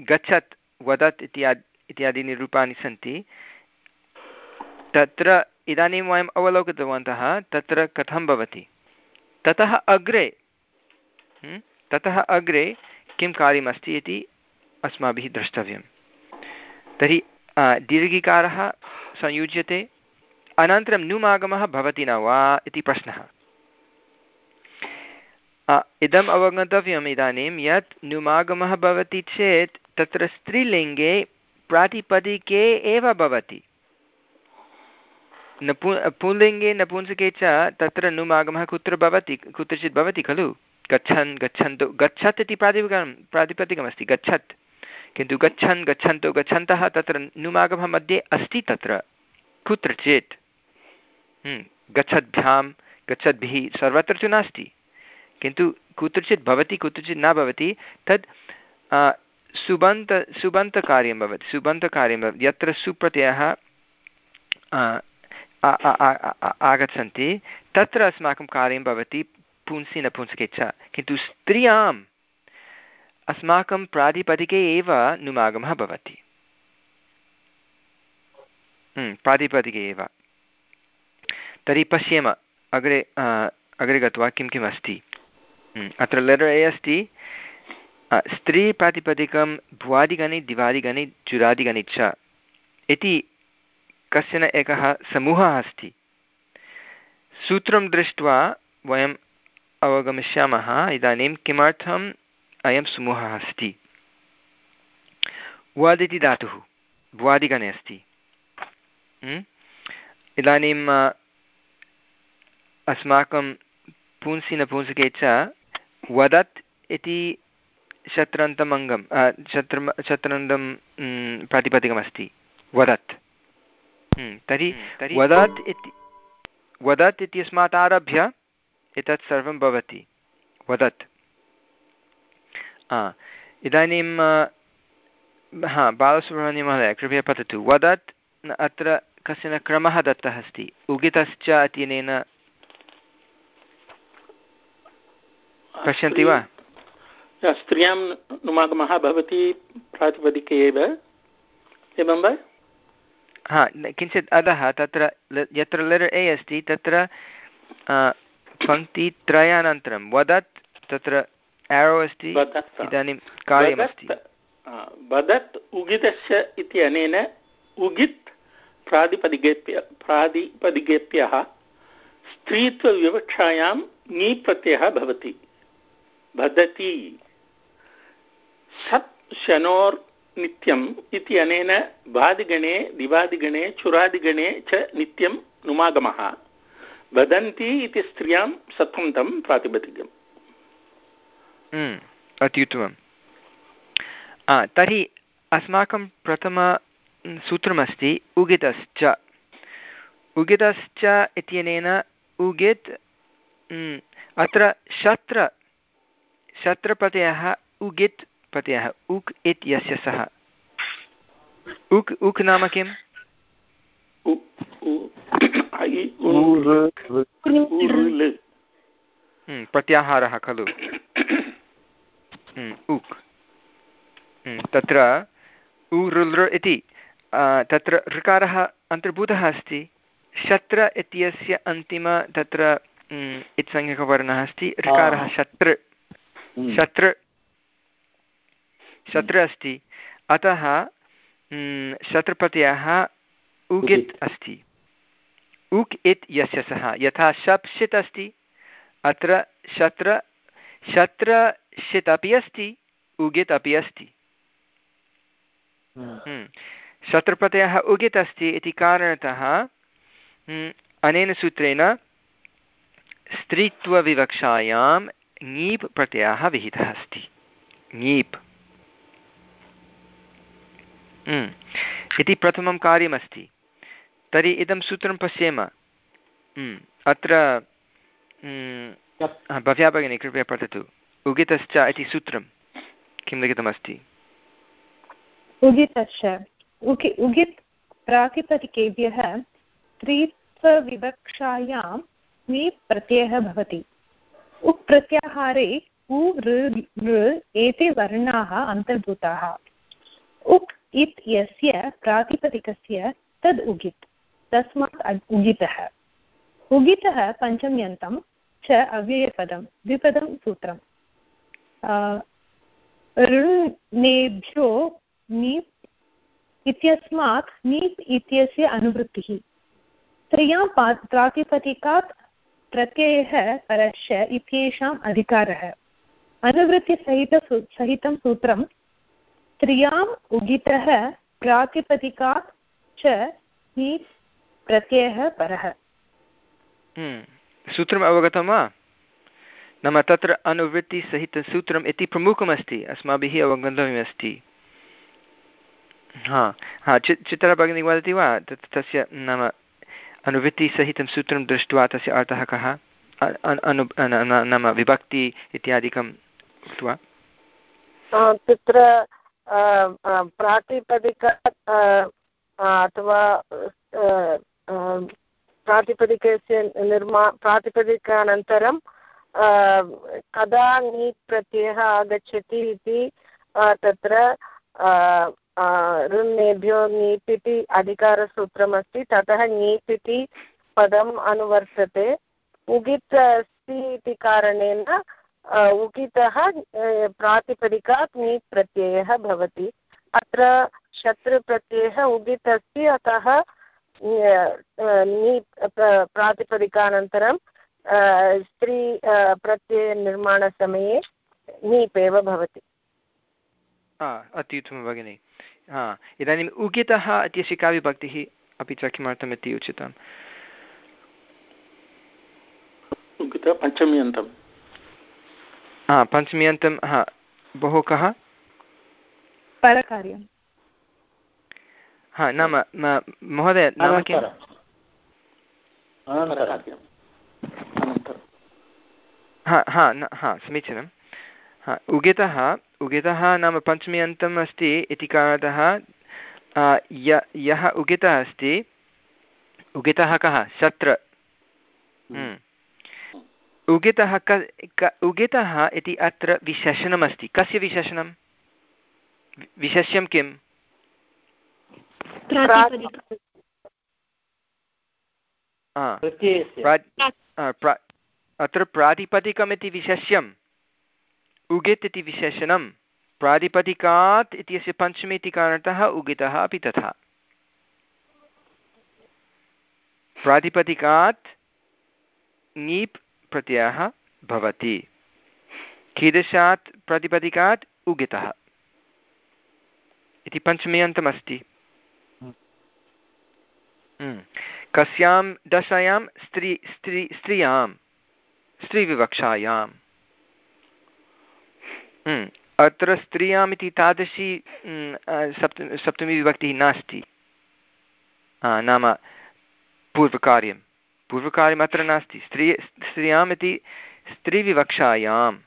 गच्छत्, वदत् इत्यादि, इत्यादीनि रूपाणि सन्ति। तत्र इदानीं वयम् अवलोकितवन्तः, तत्र कथं भवति? ततः अग्रे ततः अग्रे किं कार्यमस्ति इति अस्माभिः द्रष्टव्यं तर्हि दीर्घिकारः संयुज्यते, अनन्तरं नुमागमः भवति न वा इति प्रश्नः। इदम् अवगन्तव्यम् इदानीं यत् नुमागमः भवति चेत् तत्र स्त्रीलिङ्गे प्रातिपदिके एव भवति। नपु पुल्लिङ्गे नपुंसके च तत्र नुमागमः कुत्र भवति कुत्रचित् भवति खलु? गच्छन् गच्छन्तु गच्छत् इति प्रातिपदिकं प्रातिपदिकमस्ति गच्छत्। किन्तु गच्छन् गच्छन्तु गच्छन्तः तत्र नुमागमः मध्ये अस्ति तत्र। कुत्रचित्? हम्म, गच्छद्भ्यां गच्छद्भिः सर्वत्र तु नास्ति। किन्तु कुत्रचित् भवति कुत्रचित् न भवति तद् सुबन्त सुबन्तकार्यं भवति सुबन्तकार्यं भवति। यत्र सुप्रत्ययः आगच्छन्ति तत्र अस्माकं कार्यं भवति पुंसि नपुंसके च किन्तु स्त्रियाम् अस्माकं प्रातिपदिके एव नुमागमः भवति। हम्म, प्रातिपदिके एव। तर्हि पश्येम अग्रे अग्रे गत्वा किं किम् अस्ति? हम्म, अत्र लेटर् ए अस्ति स्त्रीप्रातिपदिकं भुवादिगणि दिवादिगणि चुरादिगणि च। इति कश्चन एकः समूहः अस्ति। सूत्रं दृष्ट्वा वयम् अवगमिष्यामः, इदानीं किमर्थम् अयं समूहः अस्ति। वदिति धातुः भुवादिगणे अस्ति। इदानीं अस्माकं पुंसि नपुंसके च वदत् इति शत्रन्तम् अङ्गं शत्र शत्रन्तं प्रातिपदिकमस्ति। वदत्। तर्हि वदत् इति वदत् इत्यस्मात् आरभ्य एतत् सर्वं भवति। वदत्। इदानीं हा बालसुब्रह्मण्यमहोदय कृपया पठतु वदत् अत्र कश्चन क्रमः दत्तः अस्ति। उगितश्च इत्यनेन पश्यन्ति वा? स्त्रियाँ नुमागमः भवति प्रातिपदिके एव। एवं वा? हा किञ्चित् अधः तत्र यत्र लेटर् ए अस्ति तत्र पङ्क्तित्रयानन्तरं वदत् तत्र एरो अस्ति इदानीं कार्यमस्ति वदत् उगितस्य इति अनेन उगित् प्रातिपदिकेभ्य प्रातिपदिकेभ्यः स्त्रीत्वविवक्षायां ङी प्रत्ययः भवति। वदति। सत् शनोर् नित्यम् इति अनेन वादिगणे दिवादिगणे चुरादिगणे च नित्यं नुमागमः। वदन्ति इति स्त्रियाँ सत्वन्तं प्रातिपदिकम्। हम्म, अत्युत्तमं तर्हि अस्माकं प्रथम सूत्रमस्ति उगितश्च। उगितश्च इत्यनेन उगित् अत्र शत्र शत्रप्रत्ययः उगित् प्रत्ययः उक् इत्यस्य सः। उक् उक् नाम किम्? प्रत्याहारः खलु। उक्। तत्र उरुलृ इति तत्र ऋकारः अन्तर्भूतः अस्ति। शत्र इत्यस्य अन्तिम तत्र इत्संज्ञकवर्णः अस्ति। ऋकारः शत्र। शत्र शत्र अस्ति। अतः शत्रप्रत्ययः उगित् अस्ति। उक् इत् यस्य सः। यथा शप् षित् अस्ति अत्र शत्र शत्र षित् अपि अस्ति उगित् अपि अस्ति। शत्रुप्रत्ययः उगित् अस्ति इति कारणतः अनेन सूत्रेण स्त्रीत्वविवक्षायां ङीप् प्रत्ययः विहितः अस्ति। ङीप्। इति प्रथमं कार्यमस्ति, तर्हि इदं सूत्रं पश्येम। अत्र भव्या भगिनी, कृपया पठतु। उगितश्च इति सूत्रं किं लिखितमस्ति? उगितश्च। उगि, उगित् प्रातिपदिकेभ्यः स्त्रीत्वविवक्षायां नी प्रत्ययः भवति। उक् प्रत्याहारे उ ऋ एते वर्णाः अन्तर्भूताः। उक् इत् यस्य प्रातिपदिकस्य तद् उगित्। तस्मात् उगितः। उगितः पञ्चम्यन्तं च अव्ययपदं, द्विपदं सूत्रम्। ऋणेभ्यो नीप् इत्यस्मात् नीप् इत्यस्य अनुवृत्तिः। त्रियाँ प्रातिपदिकात् प्रत्ययः परश्च इत्येषाम् अधिकारः। अनुवृत्तिसहित सहितं सूत्रं त्रियाम् उगितः प्रातिपदिकात् च नीप् प्रत्ययः परः। हम्म। सूत्रम् अवगतं वा? नाम तत्र अनुवृत्तिसहितसूत्रम् इति प्रमुखमस्ति अस्माभिः अवगन्तव्यमस्ति। हा हा चि चित्रा भगिनी वदति वा? तत् तस्य नाम अनुवृत्तिसहितं सूत्रं दृष्ट्वा तस्य अर्थः कः? अनु नाम विभक्ति इत्यादिकम् उक्त्वा। तत्र प्रातिपदिक अथवा प्रातिपदिकस्य निर्मा, प्रातिपदिकानन्तरं कदा नीट् प्रत्ययः आगच्छति इति तत्र ऋन्नेभ्यो नीट् इति अधिकारसूत्रमस्ति, ततः नीट् इति पदम् अनुवर्तते। उगित् अस्ति इति कारणेन उगितः प्रातिपदिकात् नीट् प्रत्ययः भवति। अत्र शत्रुप्रत्ययः उगित् अस्ति अतः नीट् प्रातिपदिकानन्तरं स्त्री प्रत्ययनिर्माणसमये नीप् एव भवति। अत्युत्तमं भगिनि। हा इदानीम् उगितः इत्यस्य का विभक्तिः अपि च किमर्थम् इति उचितम् पञ्चम्यन्तं हा पञ्चम्यन्तं हा बहु कः? परकार्यं हा नाम महोदय नाम किम्? हा हा हा समीचीनं। हा उगितः उगितः नाम पञ्चमी अन्तम् अस्ति इति कारणतः य यः उगितः अस्ति उगितः कः? शत्र। हम्म। उगितः क उगितः इति अत्र विशेषणमस्ति। कस्य विशेषणं? विशेष्यं किम् अत्र प्रातिपदिकमिति विशेष्यम् उगित् इति विशेषणं। प्रातिपदिकात् इत्यस्य पञ्चमी इति कारणतः उगितः अपि तथा। प्रातिपदिकात् ङीप् प्रत्ययः भवति। कीदृशात् प्रातिपदिकात् उगितः। इति पञ्चमी अन्तमस्ति हम्म। कस्यां दशायां स्त्री स्त्री स्त्रियाँ स्त्रीविवक्षायाम्। हम्म। अत्र स्त्रियाम् इति तादृशी हम्म, सप्त सप्तमी विभक्तिः नास्ति। नाम पूर्वकार्यं पूर्वकार्यम् अत्र नास्ति स्त्री स्त्रियाम् इति स्त्रीविवक्षायाम्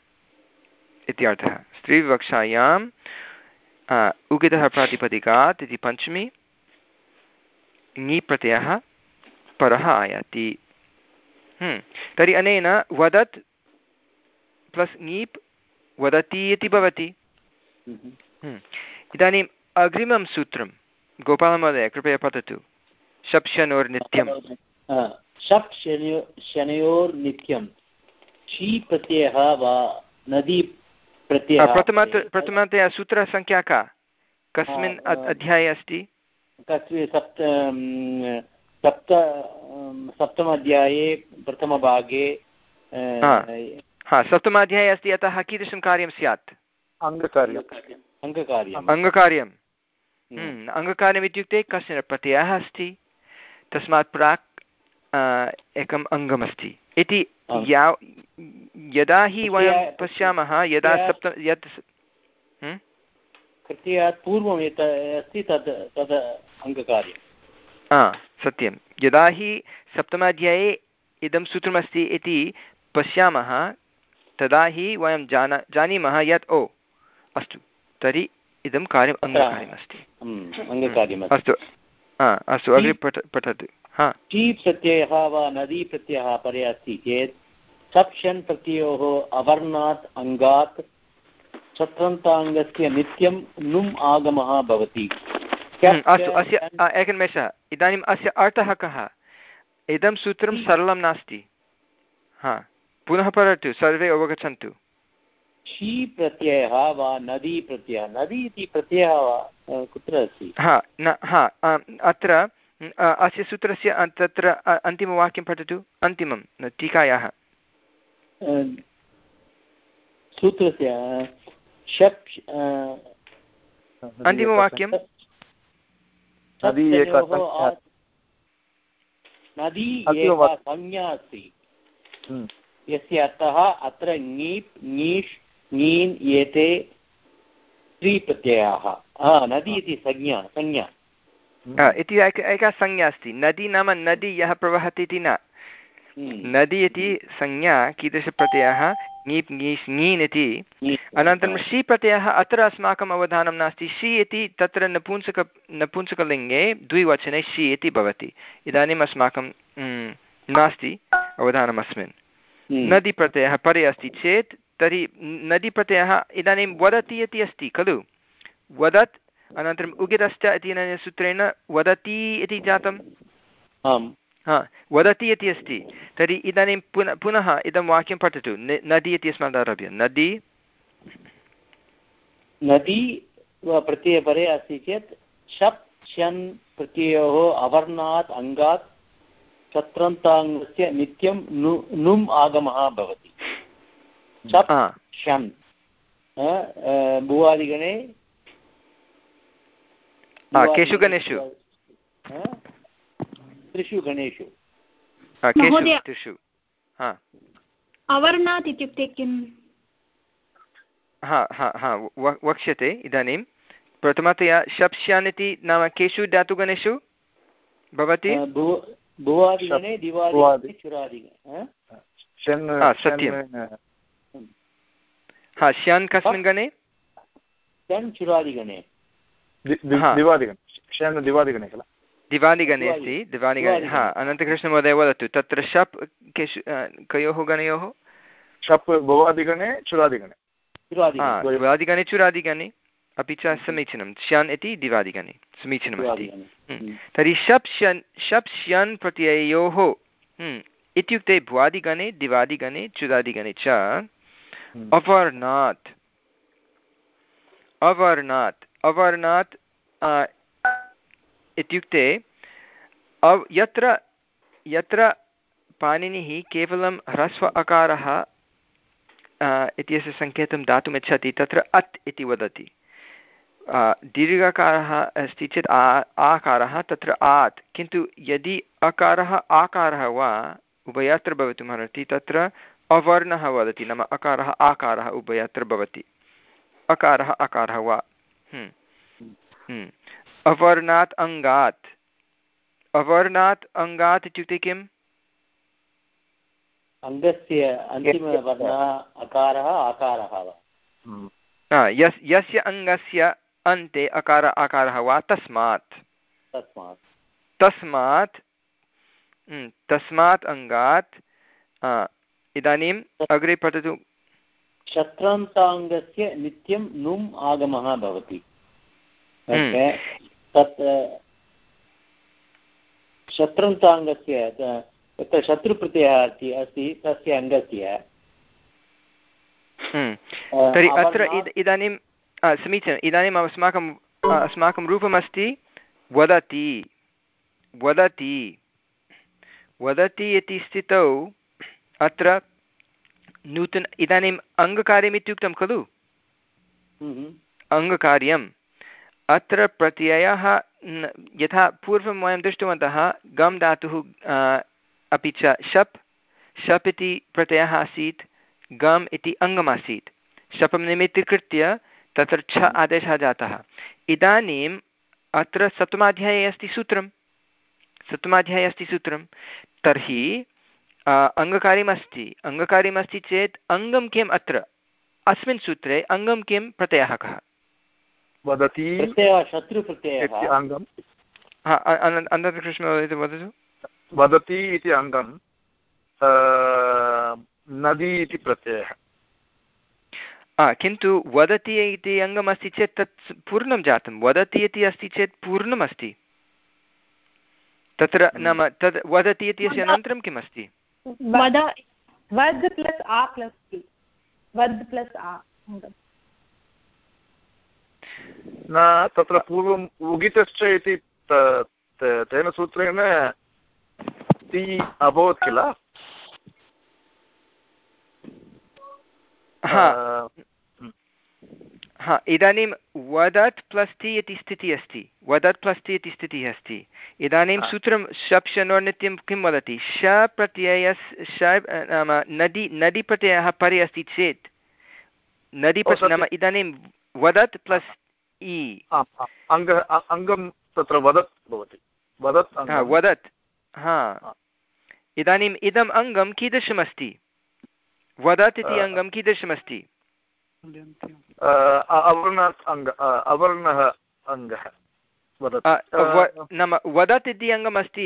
इत्यर्थः स्त्रीविवक्षायाम् उगितः प्रातिपदिकात् इति पञ्चमी ङी प्रत्ययः परः आयाति। हम्म, तर्हि अनेन वदत् प्लस् ङीप् वदति इति भवति। हम्म। इदानीम् अग्रिमं सूत्रं गोपालमहोदय कृपया पठतु शप् शनोर्नित्यं शप् शनयो शनयोर्नित्यं शी प्रत्ययः वा नदी प्रत्ययः प्रथम प्रथमतया सूत्रसङ्ख्या का? कस्मिन् अध्याये अस्ति? सप्त सप्त सप्तम अध्याये प्रथमभागे हा। सप्तमाध्याये अस्ति अतः कीदृशं कार्यं स्यात्? अङ्गकार्यम् अङ्गकार्यम् अङ्गकार्यं अङ्गकार्यम् इत्युक्ते कश्चन प्रत्ययः अस्ति? तस्मात् प्राक् एकम् अङ्गमस्ति। इति या यदा हि वयं पश्यामः यदा सप्त यत् प्रत्ययात् पूर्वं यत् अस्ति तद् तद् अङ्गकार्यं हा सत्यं। यदा हि सप्तमाध्याये इदं सूत्रमस्ति इति पश्यामः तदा हि वयं जाना जानीमः यत् ओ अस्तु तर्हि इदं कार्यम् अङ्गकार्यमस्ति। अस्तु। अस्तु अग्रे पठ पठतु। हा टी प्रत्ययः वा नदी प्रत्ययः परे अस्ति चेत् सप्शन् प्रत्ययोः अवर्णात् अङ्गात् चत्रन्ताङ्गस्य नित्यं नुम् आगमः भवति। अस्तु अस्य एकनिमेषः इदानीम् अस्य अर्थः कः? इदं सूत्रं सरलं नास्ति। हा पुनः पठतु सर्वे अवगच्छन्तु। शी प्रत्ययः वा नदी प्रत्ययः नदी इति प्रत्ययः वा कुत्र अस्ति? हा न हा अत्र अस्य सूत्रस्य तत्र अन्तिमवाक्यं पठतु। अन्तिमं टीकायाः। सूत्रस्य षप् अन्तिमवाक्यं? नदी एका संज्ञा अस्ति। यस्य अर्थः अत्र ङीप् ङीष् ङीन् एते त्रिप्रत्ययाः हा, नदी इति संज्ञा संज्ञा। इति एक संज्ञा अस्ति। नदी नाम नदी यः प्रवहति इति न। हम्म। नदी इति संज्ञा कीदृशप्रत्ययः? ङीप् ङीष् ङीन् इति। अनन्तरं शि प्रत्ययः अत्र अस्माकम् अवधानं नास्ति। शि इति तत्र नपुंसक नपुंसकलिङ्गे द्विवचने शि इति भवति। इदानीम् अस्माकं नास्ति अवधानम् अस्मिन् हम्म। नदीप्रत्ययः परे अस्ति चेत् तर्हि नदीप्रत्ययः इदानीं वदति इति अस्ति खलु। वदत् अनन्तरम् उगिरश्च इत्यनेन सूत्रेण वदति इति जातम् आम्। हा वदति इति अस्ति। तर्हि इदानीं पुनः पुनः इदं वाक्यं पठतु। नदी इति अस्मात् आरभ्य नदी नदी प्रत्ययपरे अस्ति चेत् शप् शन् प्रत्ययोः अवर्णात् अङ्गात् शत्रन्ताङ्गस्य नित्यं नु नुम् आगमः भवति। शप् शन् भुवादिगणे केषु गणेषु? त्रिषु गणेषु केषु त्रिषु अवर्णात् इत्युक्ते किम् हा हा हा वक्ष्यते इदानीं। प्रथमतया शप्स्यान् इति नाम केषु धातुगणेषु भवति? सत्यं। हा? स्यान् कस्मिन् गणे? चुरादिगणे। दिवादिगणे शन् दिवादिगणे किल दिवालिगणे अस्ति दिवालिगणे। हा अनन्तकृष्णमहोदय वदतु तत्र शप् केषु कयोः गणयोः शप् भवादिगणे चुरादिगणे। दिवादिगणे चुरादिगणे अपि च समीचीनं स्यान् इति दिवादिगणे समीचीनमस्ति चुरादिगणे। तर्हि शप् शन् शप् श्यन् प्रत्यययोः हम्म, इत्युक्ते भुवादिगणे दिवादिगणे चुरादिगणे च। अवर्णात् अवर्णात् अवर्णात् इत्युक्ते, अव्, यत्र यत्र पाणिनिः केवलं ह्रस्व अकारः इत्यस्य सङ्केतं दातुमिच्छति तत्र अत् इति वदति। दीर्घकारः अस्ति चेत् आ, आकारः, तत्र आत्। किन्तु यदि अकारः आकारः वा, उभयत्र भवितुमर्हति तत्र अवर्णः वदति, नाम अकारः आकारः उभयत्र भवति। अकारः अकारः वा। अवर्णात् अङ्गात् अवर्णात् अङ्गात् इत्युक्ते किम्? अङ्गस्य अन्तिमवर्णः अकारः आकारः वा? हम्म। यस् यस्य अङ्गस्य अन्ते अकार आकारः वा? तस्मात्। तस्मात्। तस्मात् हम्म, तस्मात् अङ्गात् इदानीम् अग्रे पठतु। शत्रन्ताङ्गस्य नित्यं नुम् आगमः भवति हम्म। तत् शत्रन्ताङ्गस्य तत्र शत्रुप्रत्ययः अस्ति अस्ति तस्य अङ्गस्य हम्म। तर्हि अत्र इदानीं समीचीनम् इदानीम् अस्माकं आ, अस्माकं रूपमस्ति वदति वदति वदति इति स्थितौ अत्र नूतन इदानीम् अङ्गकार्यम् इत्युक्तं खलु? हम्म, अङ्गकार्यम्। अत्र प्रत्ययः यथा पूर्वं वयं दृष्टवन्तः गम् धातुः अपि च शप्। शप् इति प्रत्ययः आसीत् गम् इति अङ्गमासीत् शपं निमित्तीकृत्य तत्र छ आदेशः जातः। इदानीम् अत्र सप्तमाध्याये अस्ति सूत्रं सप्तमाध्याये अस्ति सूत्रं तर्हि अङ्गकार्यमस्ति अङ्गकार्यमस्ति चेत् अङ्गं किम् अत्र? अस्मिन् सूत्रे अङ्गं किं प्रत्ययः कः? वदति। अनन्तकृष्ण वदतु वदति। इति अङ्गं नदी इति प्रत्ययः। हा किन्तु वदति इति अङ्गमस्ति चेत् तत् पूर्णं जातं। वदति इति अस्ति चेत् पूर्णमस्ति। तत्र नाम तद् वदति इत्यस्य अनन्तरं किम् अस्ति वद वद् प्लस् आ प्लस् वद् प्लस् आ न तत्र पूर्वम् उगितश्च इति तेन सूत्रेण ति अभवत् किल? हा इदानीं वदत् प्लस् ति इति स्थितिः अस्ति। वदत् प्लस् ति इति स्थितिः अस्ति। इदानीं सूत्रं शप् शनोर्नित्यं किं वदति? श प्रत्ययस् श नाम नदी नदी प्रत्ययः परे अस्ति चेत्। नदी नाम इदानीं वदत् प्लस् इ अङ्गं तत्र वदत् भवति। वदत् वदत्। हा। इदानीम् इदम् अङ्गं कीदृशमस्ति? वदत् इति अङ्गं कीदृशमस्ति? अवर्णात् अङ्ग अवर्णः अङ्गः नाम वदत् इति अङ्गमस्ति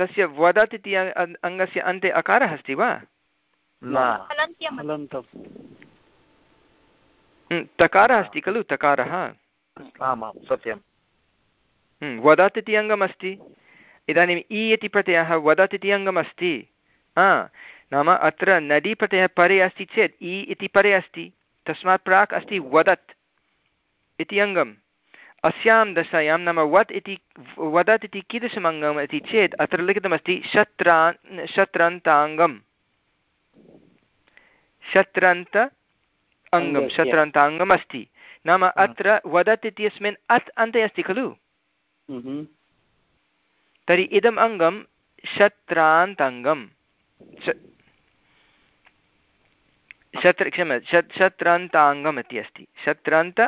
तस्य वदत् इति अङ्गस्य अन्ते अकारः अस्ति वा? तकारः अस्ति खलु तकारः। आमां सत्यं वदत् इति अङ्गमस्ति। इदानीम् इ इति प्रत्ययः वदत् इति अङ्गमस्ति नाम अत्र नदी प्रत्ययः परे अस्ति चेत् इ इति परे अस्ति। तस्मात् प्राक् अस्ति वदत् इति अङ्गम्। अस्यां दशायां नाम वत् इति वदत् इति कीदृशम् अङ्गम् इति चेत् अत्र लिखितमस्ति शत्रा शत्रन्ताङ्गम्। शत्रन्त अङ्गं शत्रन्ताङ्गम् अस्ति। नाम अत्र वदत् इत्यस्मिन् अत् अन्ते अस्ति खलु? तर्हि इदम् अङ्गं शत्रान्तङ्गं शत्र क्षम्य शत्रान्ताङ्गम् इति अस्ति। शत्रान्त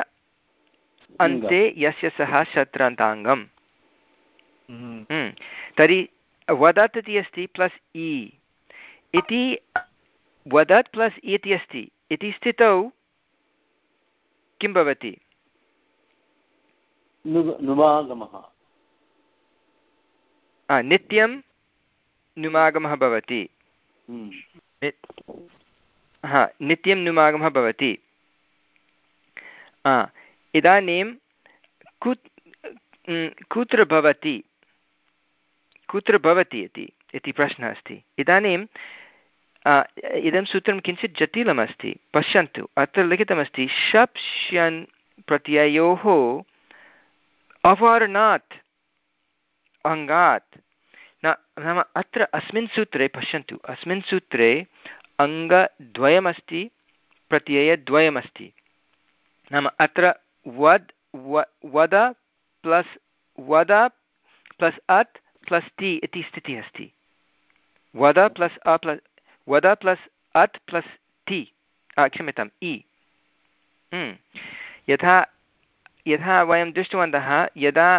अन्ते यस्य सः शत्रान्ताङ्गम्। हम्म। तर्हि वदत् इति अस्ति प्लस् इ इति वदत् प्लस् इति अस्ति। इति स्थितौ किं भवति? नित्यं नुमागमः भवति। हम्म। हा, नित्यं नुमागमः भवति। इदानीं कुत् कुत्र भवति? कुत्र भवति इति इति प्रश्नः अस्ति। इदानीं इदं सूत्रं किञ्चित् जटिलमस्ति। पश्यन्तु, अत्र लिखितमस्ति शप् श्यन् प्रत्ययोः अवर्णात् अङ्गात्। न, नाम अत्र अस्मिन् सूत्रे, पश्यन्तु, अस्मिन् सूत्रे अङ्गद्वयमस्ति प्रत्ययद्वयमस्ति। नाम अत्र वद् वद प्लस् वद प्लस् अत् प्लस् टि इति स्थितिः अस्ति। वद प्लस् अ प्लस्, वद प्लस् अत् प्लस् टि क्षम्यताम्, इ। हम्म। यथा यथा वयं दृष्टवन्तः, यदा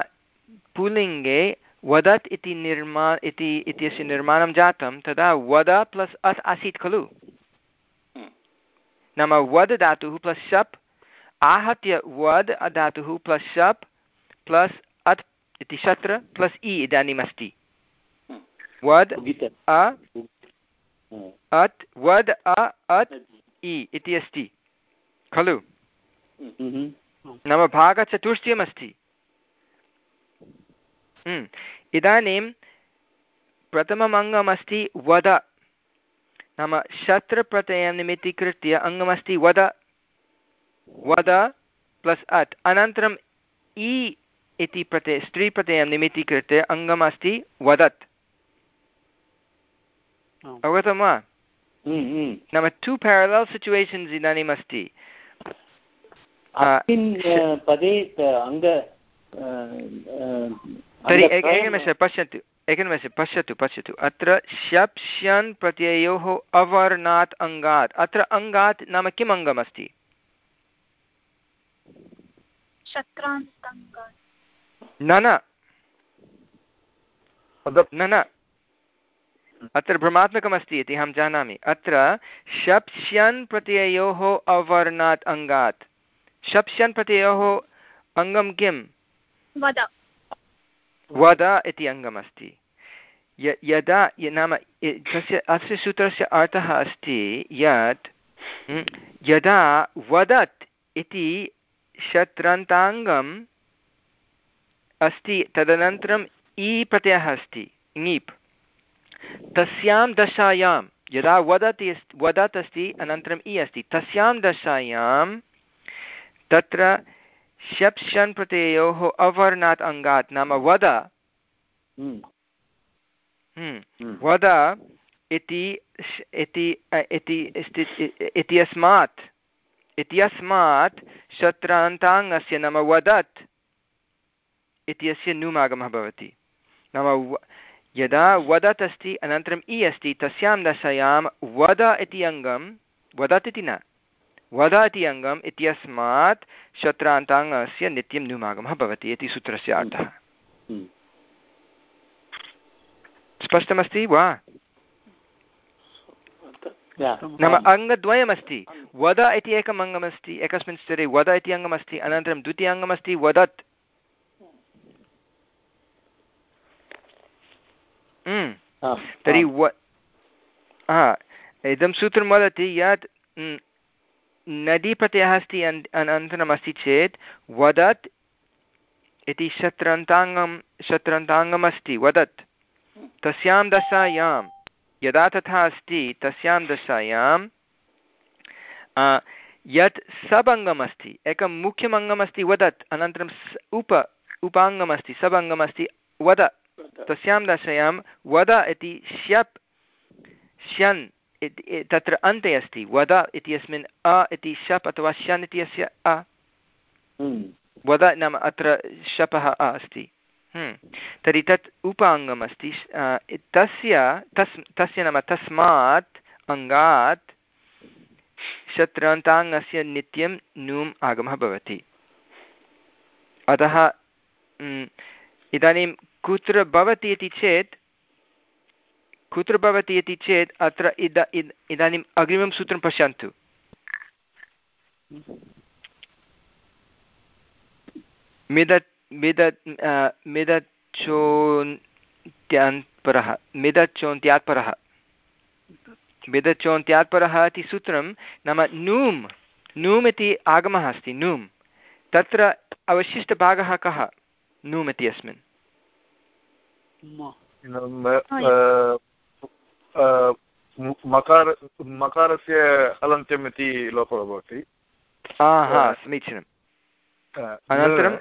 पुल्लिङ्गे वदत् इति निर्मा इति इत्यस्य निर्माणं जातं तदा वद प्लस् अस् आसीत् खलु हम्म। नाम वद् धातुः प्लस् शप् आहत्य वद् धातुः प्लस् शप् प्लस् अत् इति शत्र प्लस् इ इदानीम् अस्ति हम्म। वद् अ अत् वद् अ अत् इ इति अस्ति खलु हम्म। नाम भागचतुष्टयमस्ति हम्म। इदानीं प्रथमम् अङ्गमस्ति वद। नाम शत्रप्रत्ययं निमित्तीकृत्य अङ्गमस्ति वद। वद प्लस् अट् अनन्तरम् इ इति प्रत्यय स्त्रीप्रत्ययं निमित्तीकृत्य अङ्गमस्ति वदत्। अवगतं वा? हम्म, हम्म। नाम टु पेरलल् सिचुवेशन्स् इदानीम् अस्ति पदे अङ्ग तर्हि एकनिमेष पश्यतु एकनिमेष पश्यतु पश्यतु। अत्र शप् श्यन् प्रत्ययोः अवर्णात् अङ्गात्। अत्र अङ्गात् नाम किम् अङ्गमस्ति? न न। न अत्र भ्रमात्मकमस्ति इति अहं जानामि। अत्र शप् श्यन् प्रत्ययोः अवर्णात् अङ्गात्। शप् श्यन् प्रत्ययोः अङ्गं किम्? वद। इति अङ्गमस्ति। यदा नाम तस्य, अस्य सूत्रस्य अर्थः अस्ति यत् यदा वदत् इति शत्रन्ताङ्गम् अस्ति तदनन्तरम् इ प्रत्ययः अस्ति, ङीप्। तस्यां दशायां, यदा वदति वदत् अस्ति अनन्तरम् इ अस्ति, तस्यां दशायां तत्र शप् शन् प्रत्ययोः अवर्णात् अङ्गात् नाम वद हम्म। हम्म। हम्म। वद इति इत्यस्मात् इत्यस्मात् शत्रान्ताङ्गस्य नाम वदत् इत्यस्य नुमागमः भवति नाम यदा वदत् अस्ति अनन्तरम् इ अस्ति तस्यां दशायां वद इति अङ्गं वदत् इति न वद इति अङ्गम् इत्यस्मात् शत्रान्ताङ्गस्य नित्यं नुमागमः भवति इति सूत्रस्य अर्थः। स्पष्टमस्ति वा? नाम अङ्गद्वयमस्ति। वद इति एकम् अङ्गमस्ति एकस्मिन् स्तरे वद इति अङ्गमस्ति अनन्तरं द्वितीय अङ्गमस्ति वदत्। हम्म। तर्हि व हा इदं सूत्रं वदति यत् नदीप्रत्ययः अस्ति अनन्तरम् अस्ति चेत् वदत् इति शत्रन्ताङ्गं शत्रन्ताङ्गमस्ति वदत्। तस्यां दशायां यदा तथा अस्ति तस्यां दशायां यत् सबङ्गमस्ति एकं मुख्यम् अङ्गमस्ति वदत्। अनन्तरं उप उपाङ्गमस्ति सब अङ्गमस्ति वद। तस्यां दशायां वद इति श्यप् श्यन्। तत्र अन्ते अस्ति। वद इत्यस्मिन् अ इति शप् अथवा श्यन् इत्यस्य अ। हम्म। वद नाम अत्र शपः अ अस्ति। हम्म। तर्हि तत् उपाङ्गमस्ति तस्य तस् तस्य नाम तस्मात् अङ्गात् शत्रान्ताङ्गस्य नित्यं नुम् आगमः भवति। अतः हम्म, इदानीं कुत्र भवति इति चेत् कुत्र भवति इति चेत् अत्र इद इदानीम् अग्रिमं सूत्रं पश्यन्तु। मिदत् मिदत् मिदच्चोन्त्यात्परः मिदच्चोन्त्यात्परः मिदच्चोन्त्यात्परः इति सूत्रं नाम नूम् नूम् इति आगमः अस्ति नूम्। तत्र अवशिष्टभागः कः? नूम् इति अस्मिन्। मकार मकारस्य हलन्त्यम् इति लोपः भवति। हा समीचीनम्। अनन्तरं?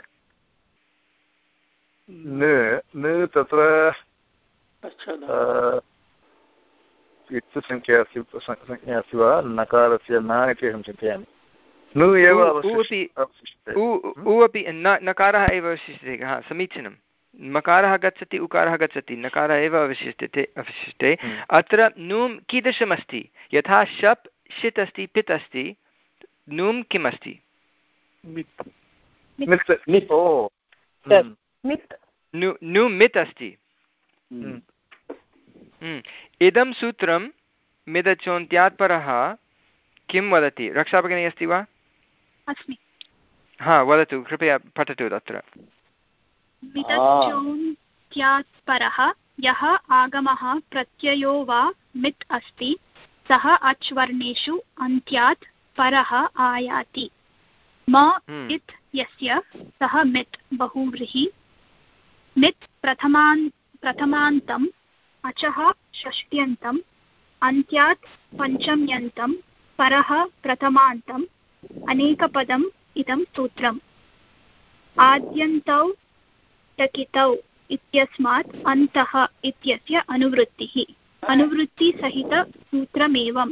न तत्र अस्ति संज्ञा अस्ति वा? नकारस्य न इति अहं चिन्तयामि। नु एव उ अपि नकारः एव अवशिष्यते हा समीचीनं मकारः गच्छति उकारः गच्छति नकारः एव अवशिष्यते अवशिष्यते हम्म। अत्र नुं कीदृशमस्ति? यथा शप् षित् अस्ति पित् अस्ति नुं किम् अस्ति नु मित् अस्ति। हम्म। हम्म। इदं सूत्रं मिदचोन्त्यात् परः किं वदति? रक्षाभगिनी अस्ति वा? हा वदतु कृपया पठतु तत्र। परः यः आगमः प्रत्ययो वा मित् अस्ति सः अच्वर्णेषु अन्त्यात् परः आयाति। म हम्म। इत् यस्य सः मित् बहुव्रीहि। मित् प्रथमान् प्रथमान्तम् अचः षष्ट्यन्तम् अन्त्यात् पञ्चम्यन्तं परः प्रथमान्तम् अनेकपदम् इदं सूत्रम्। आद्यन्तौ टकितौ इत्यस्मात् अन्तः इत्यस्य अनुवृत्तिः। अनुवृत्तिसहितसूत्रमेवं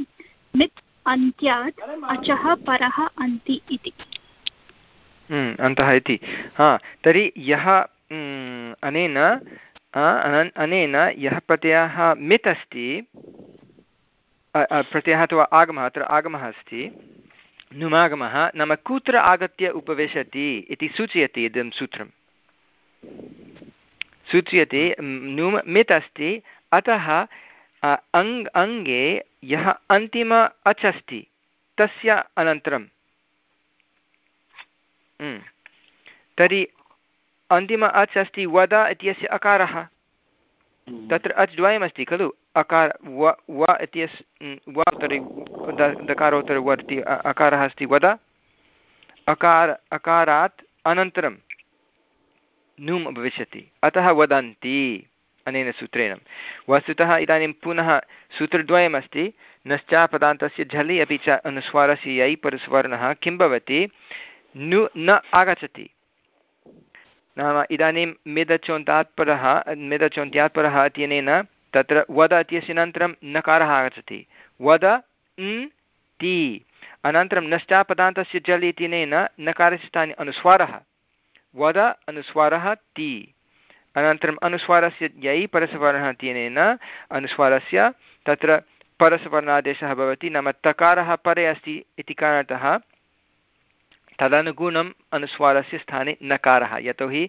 मित् अन्त्यात् अचः परः अन्ति इति। हम्म, अन्तः इति। हा तर्हि यः हम्म, अनेन अनेन यः प्रत्ययः मित् अस्ति प्रत्ययः अथवा आगमः अत्र आगमः अस्ति नुमागमः नाम कुत्र आगत्य उपविशति इति सूचयति इदं सूत्रं सूच्यते नुम् मित् अस्ति अतः अङ् अङ्गे यः अन्तिम अच् अस्ति तस्य अनन्तरं तर्हि अन्तिम अच् अस्ति वद इत्यस्य अकारः। तत्र अच् द्वयमस्ति खलु? अकार व व इत्यस् व तर्हि दकारोत्तर इति अकारः अस्ति वद। अकार अकारात् अनन्तरं नुम् भविष्यति अतः वदन्ति अनेन सूत्रेण। वस्तुतः इदानीं पुनः सूत्रद्वयमस्ति। नश्चापदान्तस्य झलि अपि च अनुस्वारस्य यै परस्वर्णः। किं भवति? नु न आगच्छति। नाम इदानीं मेदचोन्तात् परः मेदचोन्त्यात् परः इत्यनेन तत्र वद इत्यस्य अनन्तरं नकारः आगच्छति। वद न् ति। अनन्तरं नश्चापदान्तस्य जल् इत्यनेन नकारस्य स्थाने अनुस्वारः। वद अनुस्वारः ति। अनन्तरम् अनुस्वारस्य यै परसवर्णः तेनेन। अनुस्वारस्य तत्र परसवर्णादेशः भवति नाम तकारः परे अस्ति इति कारणतः तदनुगुणम् अनुस्वारस्य स्थाने नकारः यतोहि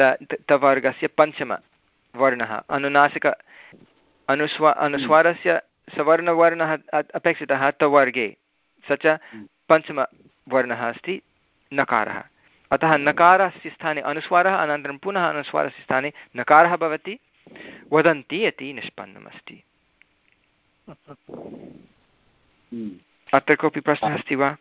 त तवर्गस्य पञ्चमवर्णः अनुनासिक अनुस्वा अनुस्वारस्य सवर्णवर्णः अपेक्षितः तवर्गे स च पञ्चमवर्णः अस्ति नकारः। अतः नकारस्य स्थाने अनुस्वारः अनन्तरं पुनः अनुस्वारस्य स्थाने नकारः भवति। वदन्ति इति निष्पन्नम् अस्ति। अत्र कोऽपि प्रश्नः अस्ति वा?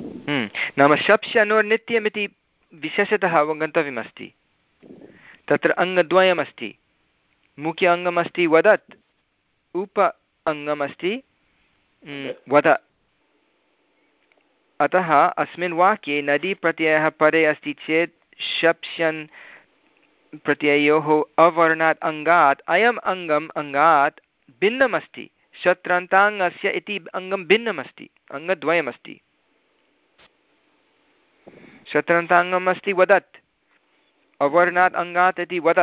हम्म। नाम शप्स्य अनुर्नित्यमिति विशेषतः अवगन्तव्यमस्ति तत्र अङ्गद्वयमस्ति। मुख्य अङ्गमस्ति वदत् उप अङ्गमस्ति। हम्म, वद। अतः अस्मिन् वाक्ये नदीप्रत्ययः परे अस्ति चेत् शप्स्यन् प्रत्ययोः अवर्णात् अङ्गात् अयम् अङ्गम् अङ्गात् भिन्नमस्ति। शत्रन्ताङ्गस्य इति अङ्गं भिन्नमस्ति। अङ्गद्वयमस्ति। शत्रन्ताङ्गम् अस्ति वदत्। अवर्णात् अङ्गात् इति वद।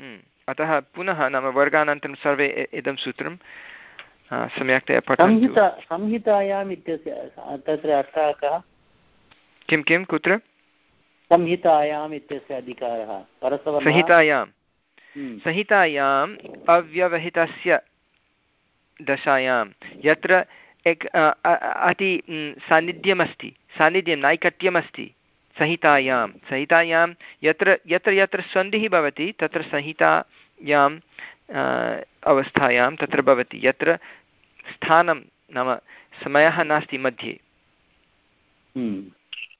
हम्म, अतः पुनः नाम वर्गानन्तरं सर्वे इदं सूत्रं सम्यक्तया पठन्तु। संहितायाम् इत्यस्य तत्र अर्थः कः? किं किं कुत्र? संहितायाम् इत्यस्य अधिकारः परस्परं संहितायां हम्म। संहितायाम् अव्यवहितस्य दशायां यत्र एक अति सान्निध्यमस्ति सान्निध्यं नैकट्यमस्ति संहितायां संहितायां यत्र यत्र यत्र सन्धिः भवति तत्र संहितायाम् अवस्थायां तत्र भवति। यत्र स्थानं नाम समयः नास्ति मध्ये। हम्म।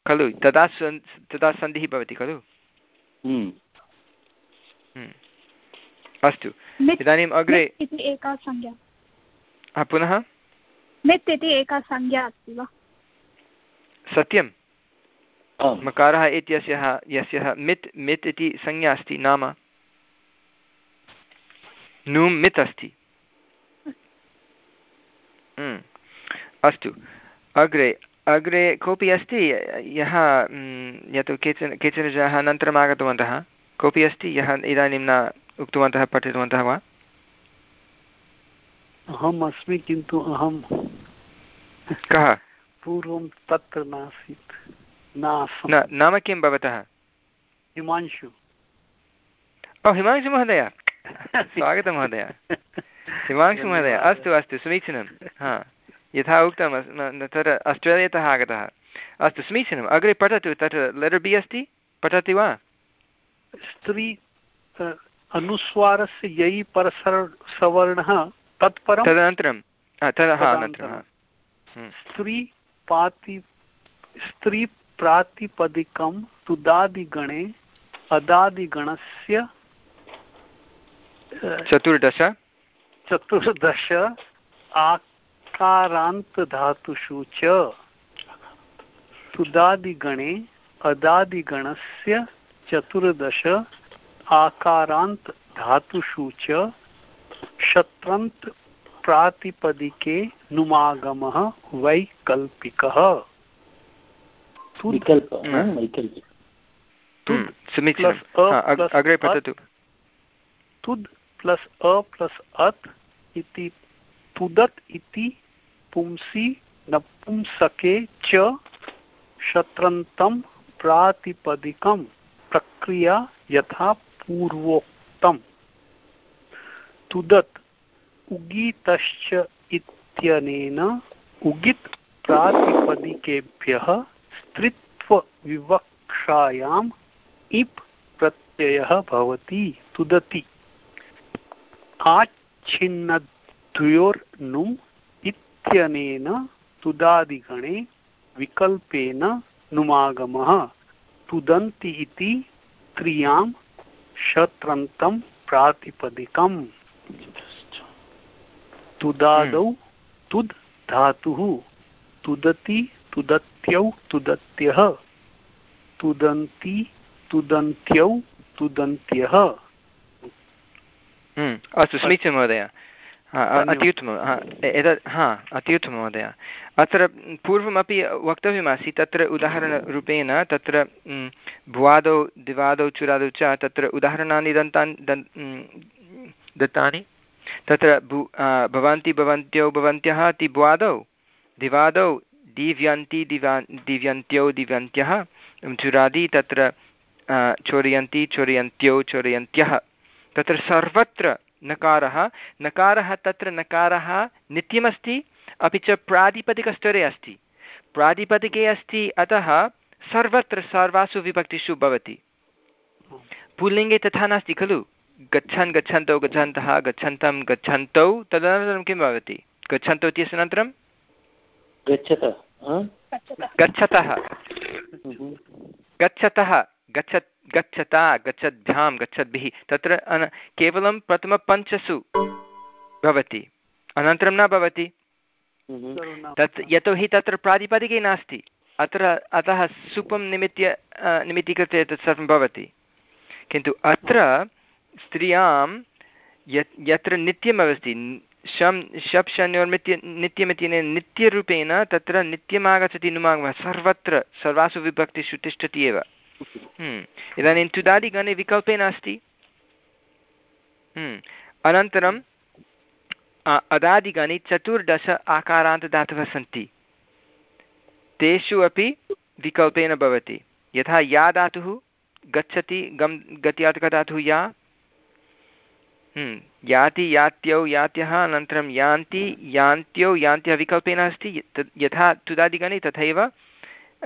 खलु? तदा सन् तदा सन्धिः भवति खलु? हम्म। हम्म। अस्तु। इदानीम् अग्रे एका संज्ञा। पुनः? मित् इति एका संज्ञा अस्ति वा? सत्यं मकारः इत्यस्यः यस्य मित् मित् इति संज्ञा अस्ति नाम। नुं मित् अस्ति। अस्तु अग्रे अग्रे कोऽपि अस्ति यः यत् केचन केचन जनाः अनन्तरम् आगतवन्तः कोऽपि अस्ति यः इदानीं न उक्तवन्तः पठितवन्तः वा अहम् अस्मि किन्तु अहं कः पूर्वं तत्र नासीत् न नाम किं भवतः हिमांशु ओ हिमांशु महोदय स्वागतं महोदय हिमांशु महोदय अस्तु अस्तु समीचीनं हा यथा उक्तं तत्र आस्ट्रेलियातः आगतः अस्तु समीचीनम् अग्रे पठतु तत्र लेटर् बि अस्ति पठति वा स्त्री अनुस्वारस्य यै परसर सवर्णः तत्परं तदनन्तरं। स्त्री पाति स्त्री प्रातिपदिकं तुदादिगणे अदादिगणस्य चतुर्दश चतुर्दश आकारान्तधातुषु च सुदादिगणे अदादिगणस्य चतुर्दश आकारान्त धातुषु च शत्रन्त प्रातिपदिके नुमागमः वैकल्पिकः। अग्रे पठतु तुद् प्लस् अ प्लस् अत्। इति तुदत् इति पुंसि नपुंसके च शत्रन्तं प्रातिपदिकं प्रक्रिया यथा पूर्वोक्तम्। तुदत् उगीतश्च इत्यनेन उगित् प्रातिपदिकेभ्यः स्त्रीत्वविवक्षायाम् इप् प्रत्ययः भवति। तुदति। आच्छिन्नद्वयोर्नुम् इत्यनेन तुदादिगणे विकल्पेन नुमागमः। तुदन्ति इति क्रियाँ शत्रन्तं प्रातिपदिकम्। तुदादौ तुद् धातुः। तुदति तुदत्यौ तुदत्यः। तुदन्ति तुदन्त्यौ तुदन्त्यः। हम्म, अस्तु समीचीनं महोदय अति उत्तमं हा एतत् हा अति उत्तमं महोदय अत्र पूर्वमपि वक्तव्यमासीत् तत्र उदाहरणरूपेण तत्र भुवादौ दिवादौ चुरादौ च तत्र उदाहरणानि दन्तानि दन् दत्तानि तत्र भु भवन्ति भवन्त्यौ भवन्त्यः इति भुवादौ दिवादौ दीव्यन्ति दिवा दिव्यन्त्यौ दिव्यन्त्यः चुरादि तत्र चोरयन्ति चोरयन्त्यौ चोरयन्त्यः तत्र सर्वत्र नकारः नकारः तत्र नकारः नित्यमस्ति अपि च प्रातिपदिकस्तरे अस्ति। प्रातिपदिके अस्ति अतः सर्वत्र सर्वासु विभक्तिषु भवति। पुल्लिङ्गे तथा नास्ति खलु? गच्छन् गच्छन्तौ गच्छन्तः गच्छन्तं गच्छन्तौ तदनन्तरं किं भवति? गच्छन्तौ इत्यस्य अनन्तरं? गच्छतः गच्छतः। गच्छ गच्छता गच्छद्भ्यां गच्छद्भिः। तत्र केवलं प्रथमपञ्चसु भवति। अनन्तरं न भवति। तत् यतोहि तत्र प्रातिपदिके नास्ति। अत्र अतः सुपं निमित्य निमित्तीकृत्य तत् सर्वं भवति। किन्तु अत्र स्त्रियाँ यत् यत्र नित्यमस्ति शं शप् शन्योर्मित्य नित्यमित्यनेन नित्यरूपेण तत्र नित्यमागच्छति नुमागमः। सर्वत्र सर्वासु विभक्तिषु तिष्ठति एव। हम्म। इदानीं तुदादिगणे विकल्पे नास्ति। हम्म। अनन्तरं अदादिगणे चतुर्दश आकारान्तदातवः सन्ति। तेषु अपि विकल्पेन भवति। यथा या धातुः, गच्छति, गम्, गत्यात्कधातुः या। हम्म। याति, यात्यौ, यात्यः, अनन्तरं यान्ति, यान्त्यौ, यान्त्यः विकल्पेन अस्ति यथा तुदादिगणे तथैव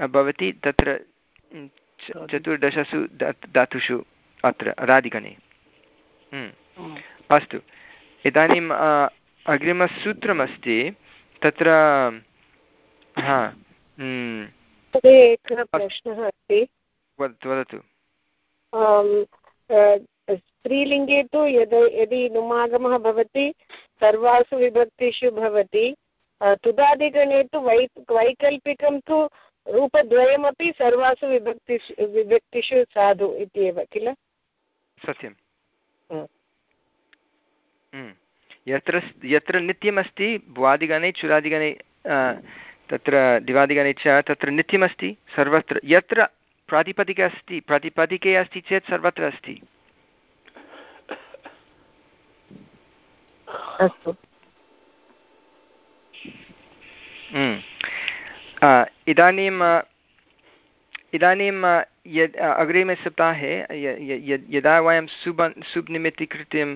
भवति तत्र चतुर्दशसु धातुषु अत्र अदादिगणे हम्म। अस्तु इदानीम् अग्रिमसूत्रमस्ति तत्र हा हम्म। एकः प्रश्नः अस्ति वदतु स्त्रीलिङ्गे तु यद् यदि नुमागमः भवति सर्वासु विभक्तिषु भवति तुदादिगणे तु वै वैकल्पिकं तु रूपद्वयमपि सर्वासु विभक्तिषु विभक्तिषु साधु इत्येव किल? सत्यं हम्म। यत्र यत्र नित्यमस्ति भ्वादिगणे चुरादिगणे तत्र दिवादिगणे च तत्र नित्यमस्ति सर्वत्र यत्र प्रातिपदिके अस्ति प्रातिपदिके अस्ति चेत् सर्वत्र अस्ति। अस्तु। हम्म। इदानीं इदानीं यद् अग्रिमे सप्ताहे यदा वयं सुब सुब् निमित्तीकृत्यं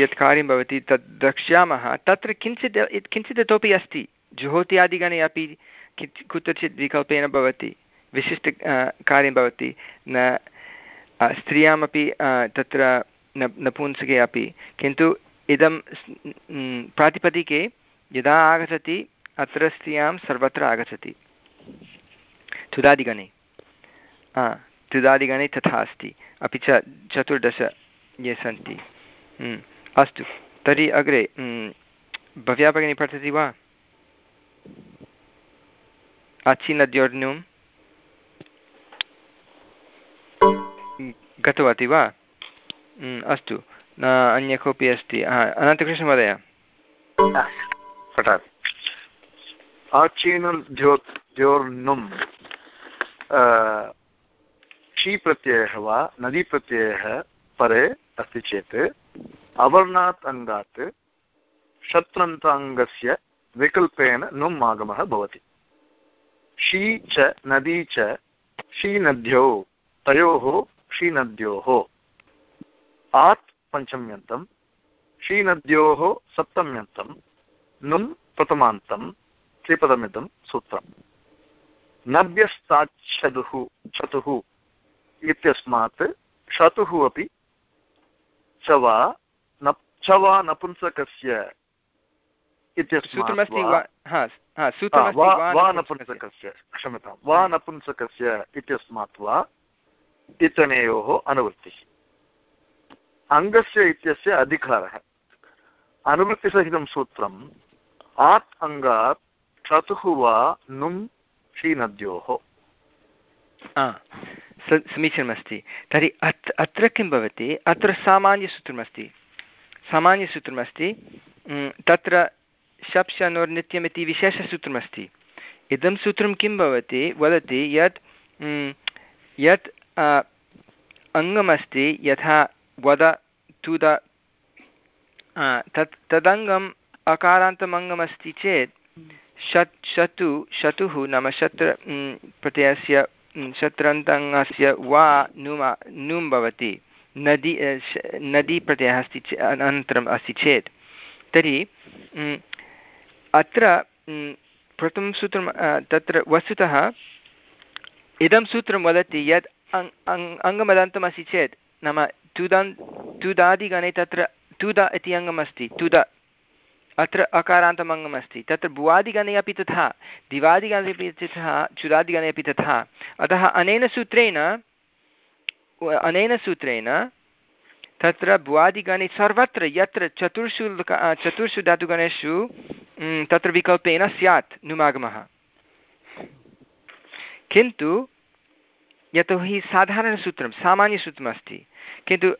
यत् कार्यं भवति तत् द्रक्ष्यामः, तत्र किञ्चित् किञ्चित् इतोपि अस्ति। जुहोत्यादिगणे अपि कुत्रचित् विकल्पेन भवति, विशिष्ट कार्यं भवति, न स्त्रियामपि तत्र न नपुंसके अपि। किन्तु इदं प्रातिपदिके यदा आगच्छति अत्र स्त्रियाँ सर्वत्र आगच्छति। तुदादिगणे तुदादिगणे तथा अस्ति। अपि च चतुर्दश ये सन्ति। हम्म, अस्तु। तर्हि अग्रे हम्म, भव्या भगिनी पठति वा? अचिनद्योर्नुं गतवती वा? हम्म, अस्तु। अन्य कोऽपि अस्ति। अनन्तकृष्णमहोदय। पठामि आचीनुल् ज्यो ज्योर्नुम् शी प्रत्ययः वा नदीप्रत्ययः परे अस्ति चेत्, अवर्णात् अङ्गात् शत्रन्ताङ्गस्य विकल्पेन नुम् आगमः भवति। शी च, नदी च शीनद्यौ तयोः शीनद्योः आत् पञ्चम्यन्तं शीनद्योः सप्तम्यन्तं, नुम् प्रथमान्तं त्रिपदमिदं सूत्रम्। नव्यस्ताच्छदुः चतुः इत्यस्मात् शतुः अपि च वा न च वा नपुंसकस्य वा नपुंसकस्य। क्षम्यतां वा नपुंसकस्य इत्यस्मात् वा इत्यनयोः अनुवृत्तिः। अङ्गस्य इत्यस्य अधिकारः। अनुवृत्तिसहितं सूत्रम् आत् अङ्गात् चतुः वा नुम् श्रीनद्योः समीचीनमस्ति। तर्हि अत्, अत्र किं भवति? अत्र सामान्यसूत्रमस्ति। सामान्यसूत्रमस्ति तत्र शप्शनोर्नित्यम् इति विशेषसूत्रमस्ति। इदं सूत्रं किं भवति? वदति यत् यत् अङ्गमस्ति यथा वद, तुद तत्, तदङ्गम् अकारान्तम् अङ्गमस्ति चेत् शत्, शतु, शतुः नाम शत्र प्रत्ययस्य शत्रन्तङ्गस्य वा नुमा नुं भवति। नदी नदी प्रत्ययः अस्ति चेत् अनन्तरम् अस्ति चेत्। तर्हि अत्र प्रथमं सूत्रं तत्र वस्तुतः इदं सूत्रं वदति यत् अङ्गमदन्तम् अस्ति चेत्। नाम तुदन्, तुदादिगणे तत्र तुद इति अङ्गमस्ति। तुद अत्र अकारान्तम् अङ्गमस्ति तत्र भुवादिगणे अपि तथा, दिवादिगणे अपि तथा, चुरादिगणे अपि तथा। अतः अनेन सूत्रेण अनेन सूत्रेण तत्र भुवादिगणे सर्वत्र, यत्र चतुर्षु चतुर्षु धातुगणेषु तत्र विकल्पेन स्यात् नुमागमः। किन्तु, यतोहि साधारणसूत्रं, सामान्यसूत्रमस्ति। किन्तु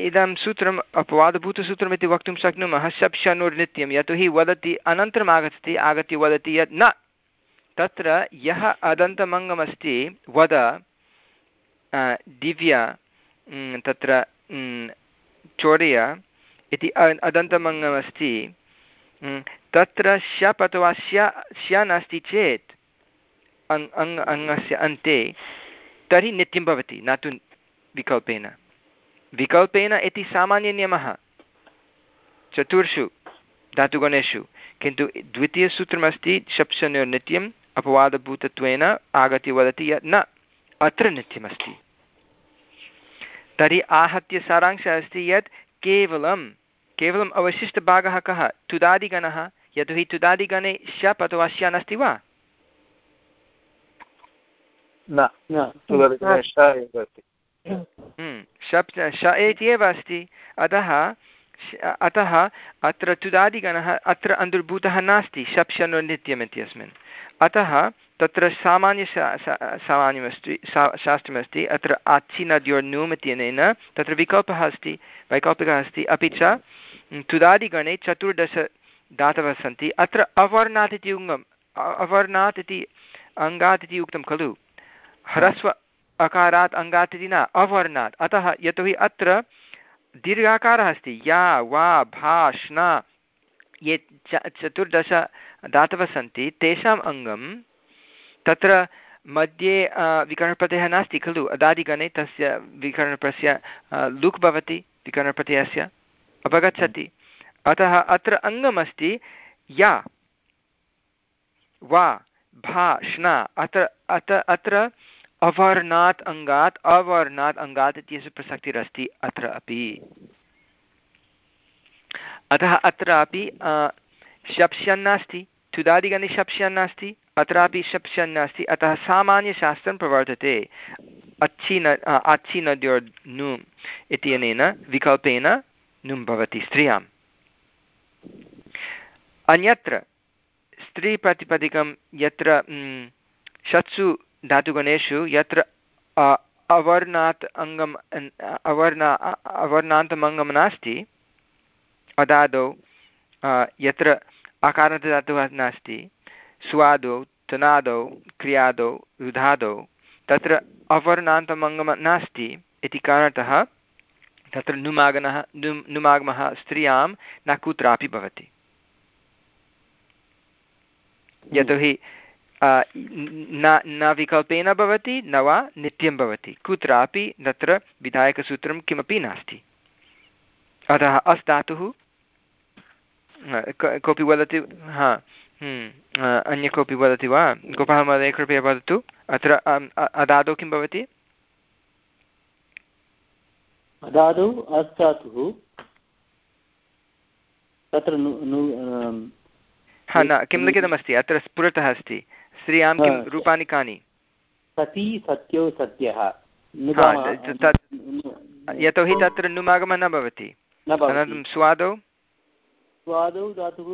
इदं सूत्रम् अपवादभूतसूत्रम् इति वक्तुं शक्नुमः शप्शनुर्नित्यं यतोहि वदति अनन्तरम् आगच्छति आगत्य वदति यत् न तत्र यः अदन्तमङ्गमस्ति वद दिव्य तत्र चोरय इति अदन्तमङ्गमस्ति तत्र शप् अथवा स्य स्य नास्ति चेत् अङ् अङ् अङ्गस्य अन्ते तर्हि नित्यं भवति न तु विकल्पेन विकल्पेन इति सामान्यनियमः। चतुर्षु धातुगणेषु। किन्तु द्वितीयसूत्रमस्ति शप्शनिर्नित्यम् अपवादभूतत्वेन आगत्य वदति यत् न अत्र नित्यमस्ति। तर्हि आहत्य सारांशः अस्ति यत् केवलं केवलम् अवशिष्टभागः कः? तुदादिगणः। यतोहि तुदादिगणे शप् अथवा स्य नास्ति वा? शप् श एव अस्ति। अतः अतः अत्र तुदादिगणः अत्र अन्तर्भूतः नास्ति। शप् शनुर्नित्यम् इत्यस्मिन् अतः तत्र सामान्य सामान्यमस्ति, सा शास्त्रमस्ति। अत्र आच्छिनद्योर्नुम् इत्यनेन तत्र विकल्पः अस्ति, वैकल्पिकः अस्ति। अपि च तुदादिगणे चतुर्दश दातवः सन्ति। अत्र अवर्णात् इति अवर्णात् इति अङ्गात् इति उक्तं खलु। ह्रस्व अकारात् अङ्गात् इति न अवर्णात्। अतः यतोहि अत्र दीर्घाकारः अस्ति। या, वा, भा, श्न, ये चतुर्दश धातवः सन्ति, तेषाम् अङ्गं तत्र मध्ये विकरणप्रत्ययः नास्ति खलु। अदादिगणे तस्य विकरणप्रस्य लुक् भवति विकरणप्रत्ययस्य, अपगच्छति। अतः अत्र अङ्गमस्ति या, वा, भा, श्न, अत्र अत्र अत्र अवर्णात् अङ्गात् अवर्णात् अङ्गात् इत्यस्य प्रसक्तिरस्ति अत्र अपि। अतः अत्रापि शप्स्यन् शप्स्यन्नास्ति तुदादिगणे शप्स्यन्नास्ति अत्रापि शप्स्यन्नास्ति अतः सामान्यशास्त्रं प्रवर्तते। अच्छि न अच्छि नद्योर् नुम् इत्यनेन विकल्पेन नुं भवति स्त्रियाम्। अन्यत्र, स्त्रीप्रतिपदिकं यत्र षट्सु धातुगणेषु यत्र अवर्णात् अङ्गम् अवर्ण, अवर्णान्तमङ्गं नास्ति, अदादौ यत्र अकारान्तदातुः नास्ति, स्वादौ, तनादौ, क्रियादौ, रुधादौ, तत्र अवर्णान्तमङ्गम नास्ति इति कारणतः तत्र नुमागमः नु, नुमागमः स्त्रियाँ न कुत्रापि भवति यतोहि न न विकल्पेन भवति न वा नित्यं भवति। कुत्रापि तत्र विधायकसूत्रं किमपि नास्ति। अतः अस् धातुः कोऽपि वदति हा हम्म, अन्य कोऽपि वदति वा? गोपाल महोदय कृपया वदतु। अत्र अदादौ किं भवति? अदादौ अस् धातुः तत्र हा न किं लिखितमस्ति? अत्र स्फुरतः अस्ति। श्रियाँ किं रूपाणि कानि? सती सत्यो सत्यः। यतोहि तत्र नुमागमः न भवति। अनन्तरं स्वादौ? स्वादौ धातुः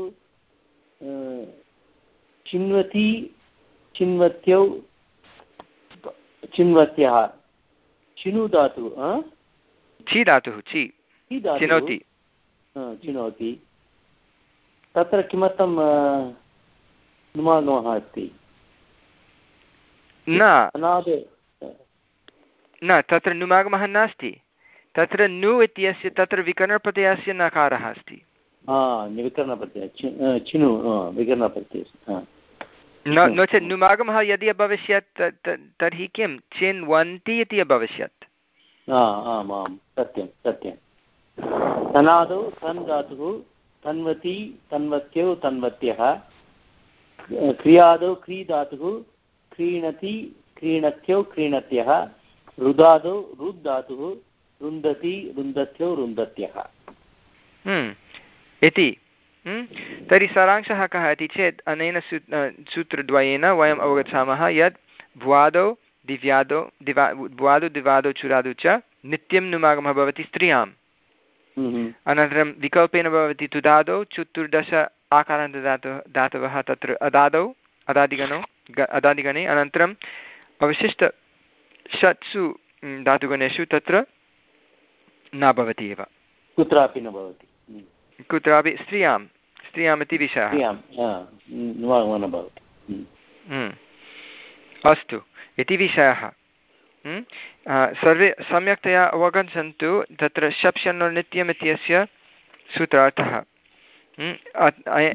चिन्वती चिन्वत्यौ चिन्वत्यः। चिनु धातुः छि धातुः धातुः। चिनोति। चिनोति। तत्र किमर्थं नुमागमः अस्ति? न। तत्र नुमागमः नास्ति। तत्र नु इत्यस्य तत्र विकरणप्रत्ययस्य नकारः अस्ति। न चेत् नुमागमः यदि अभविष्यत् तर्हि किं? चिन्वन्ति इति अभविष्यत्। आम् सत्यं सत्यं। तनादौ तन् धातुः तन्वती तन्वत्यौ तन्वत्यः। क्रियादौ क्री धातुः क्रीणति क्रीणत्यौ क्रीणत्यः रुदादौ रुद् धातुः रुन्दति रुन्दत्यौ रुन्दत्यः। हम्म, इति। हम्म, तर्हि सारांशः कः इति चेत् अनेन सू सूत्रद्वयेन वयम् अवगच्छामः यत् भ्वादौ दिव्यादौ दिवा भ्वादौ दिवादौ चुरादौ च नित्यं नुमागमः भवति स्त्रियाम्। हम्म, अनन्तरं विकल्पेन भवति तुदादौ चतुर्दश आकारान्तदातु धातवः तत्र अदादौ अदादिगणौ। अदादिगणे अनन्तरम् अवशिष्ट षट्सु धातुगणेषु तत्र न भवति एव कुत्रापि न भवति। कुत्रापि स्त्रियाँ स्त्रियाम् इति विषयः। अस्तु इति विषयः। सर्वे सम्यक्तया अवगच्छन्तु तत्र शप्शन्नोर्नित्यम् इत्यस्य सूत्रार्थः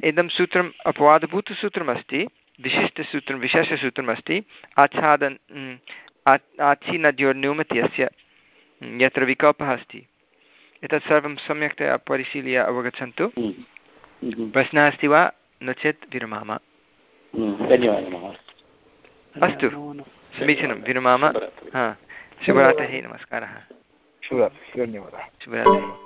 इदं सूत्रम् अपवादभूतसूत्रमस्ति विशिष्टसूत्रं विशेषसूत्रमस्ति आच्छादन् आ- आच्छिनद्योर्नुम् इत्यस्य हम्म, यत्र विकल्पः अस्ति। एतत् सर्वं सम्यक्तया परिशील्य अवगच्छन्तु। प्रश्नः अस्ति वा? नो चेत् विरमाम। अस्तु। समीचीनं विरमाम। हा। शुभरात्रिः नमस्कारः। शुभरात्रिः धन्यवादः। शुभरात्रिः।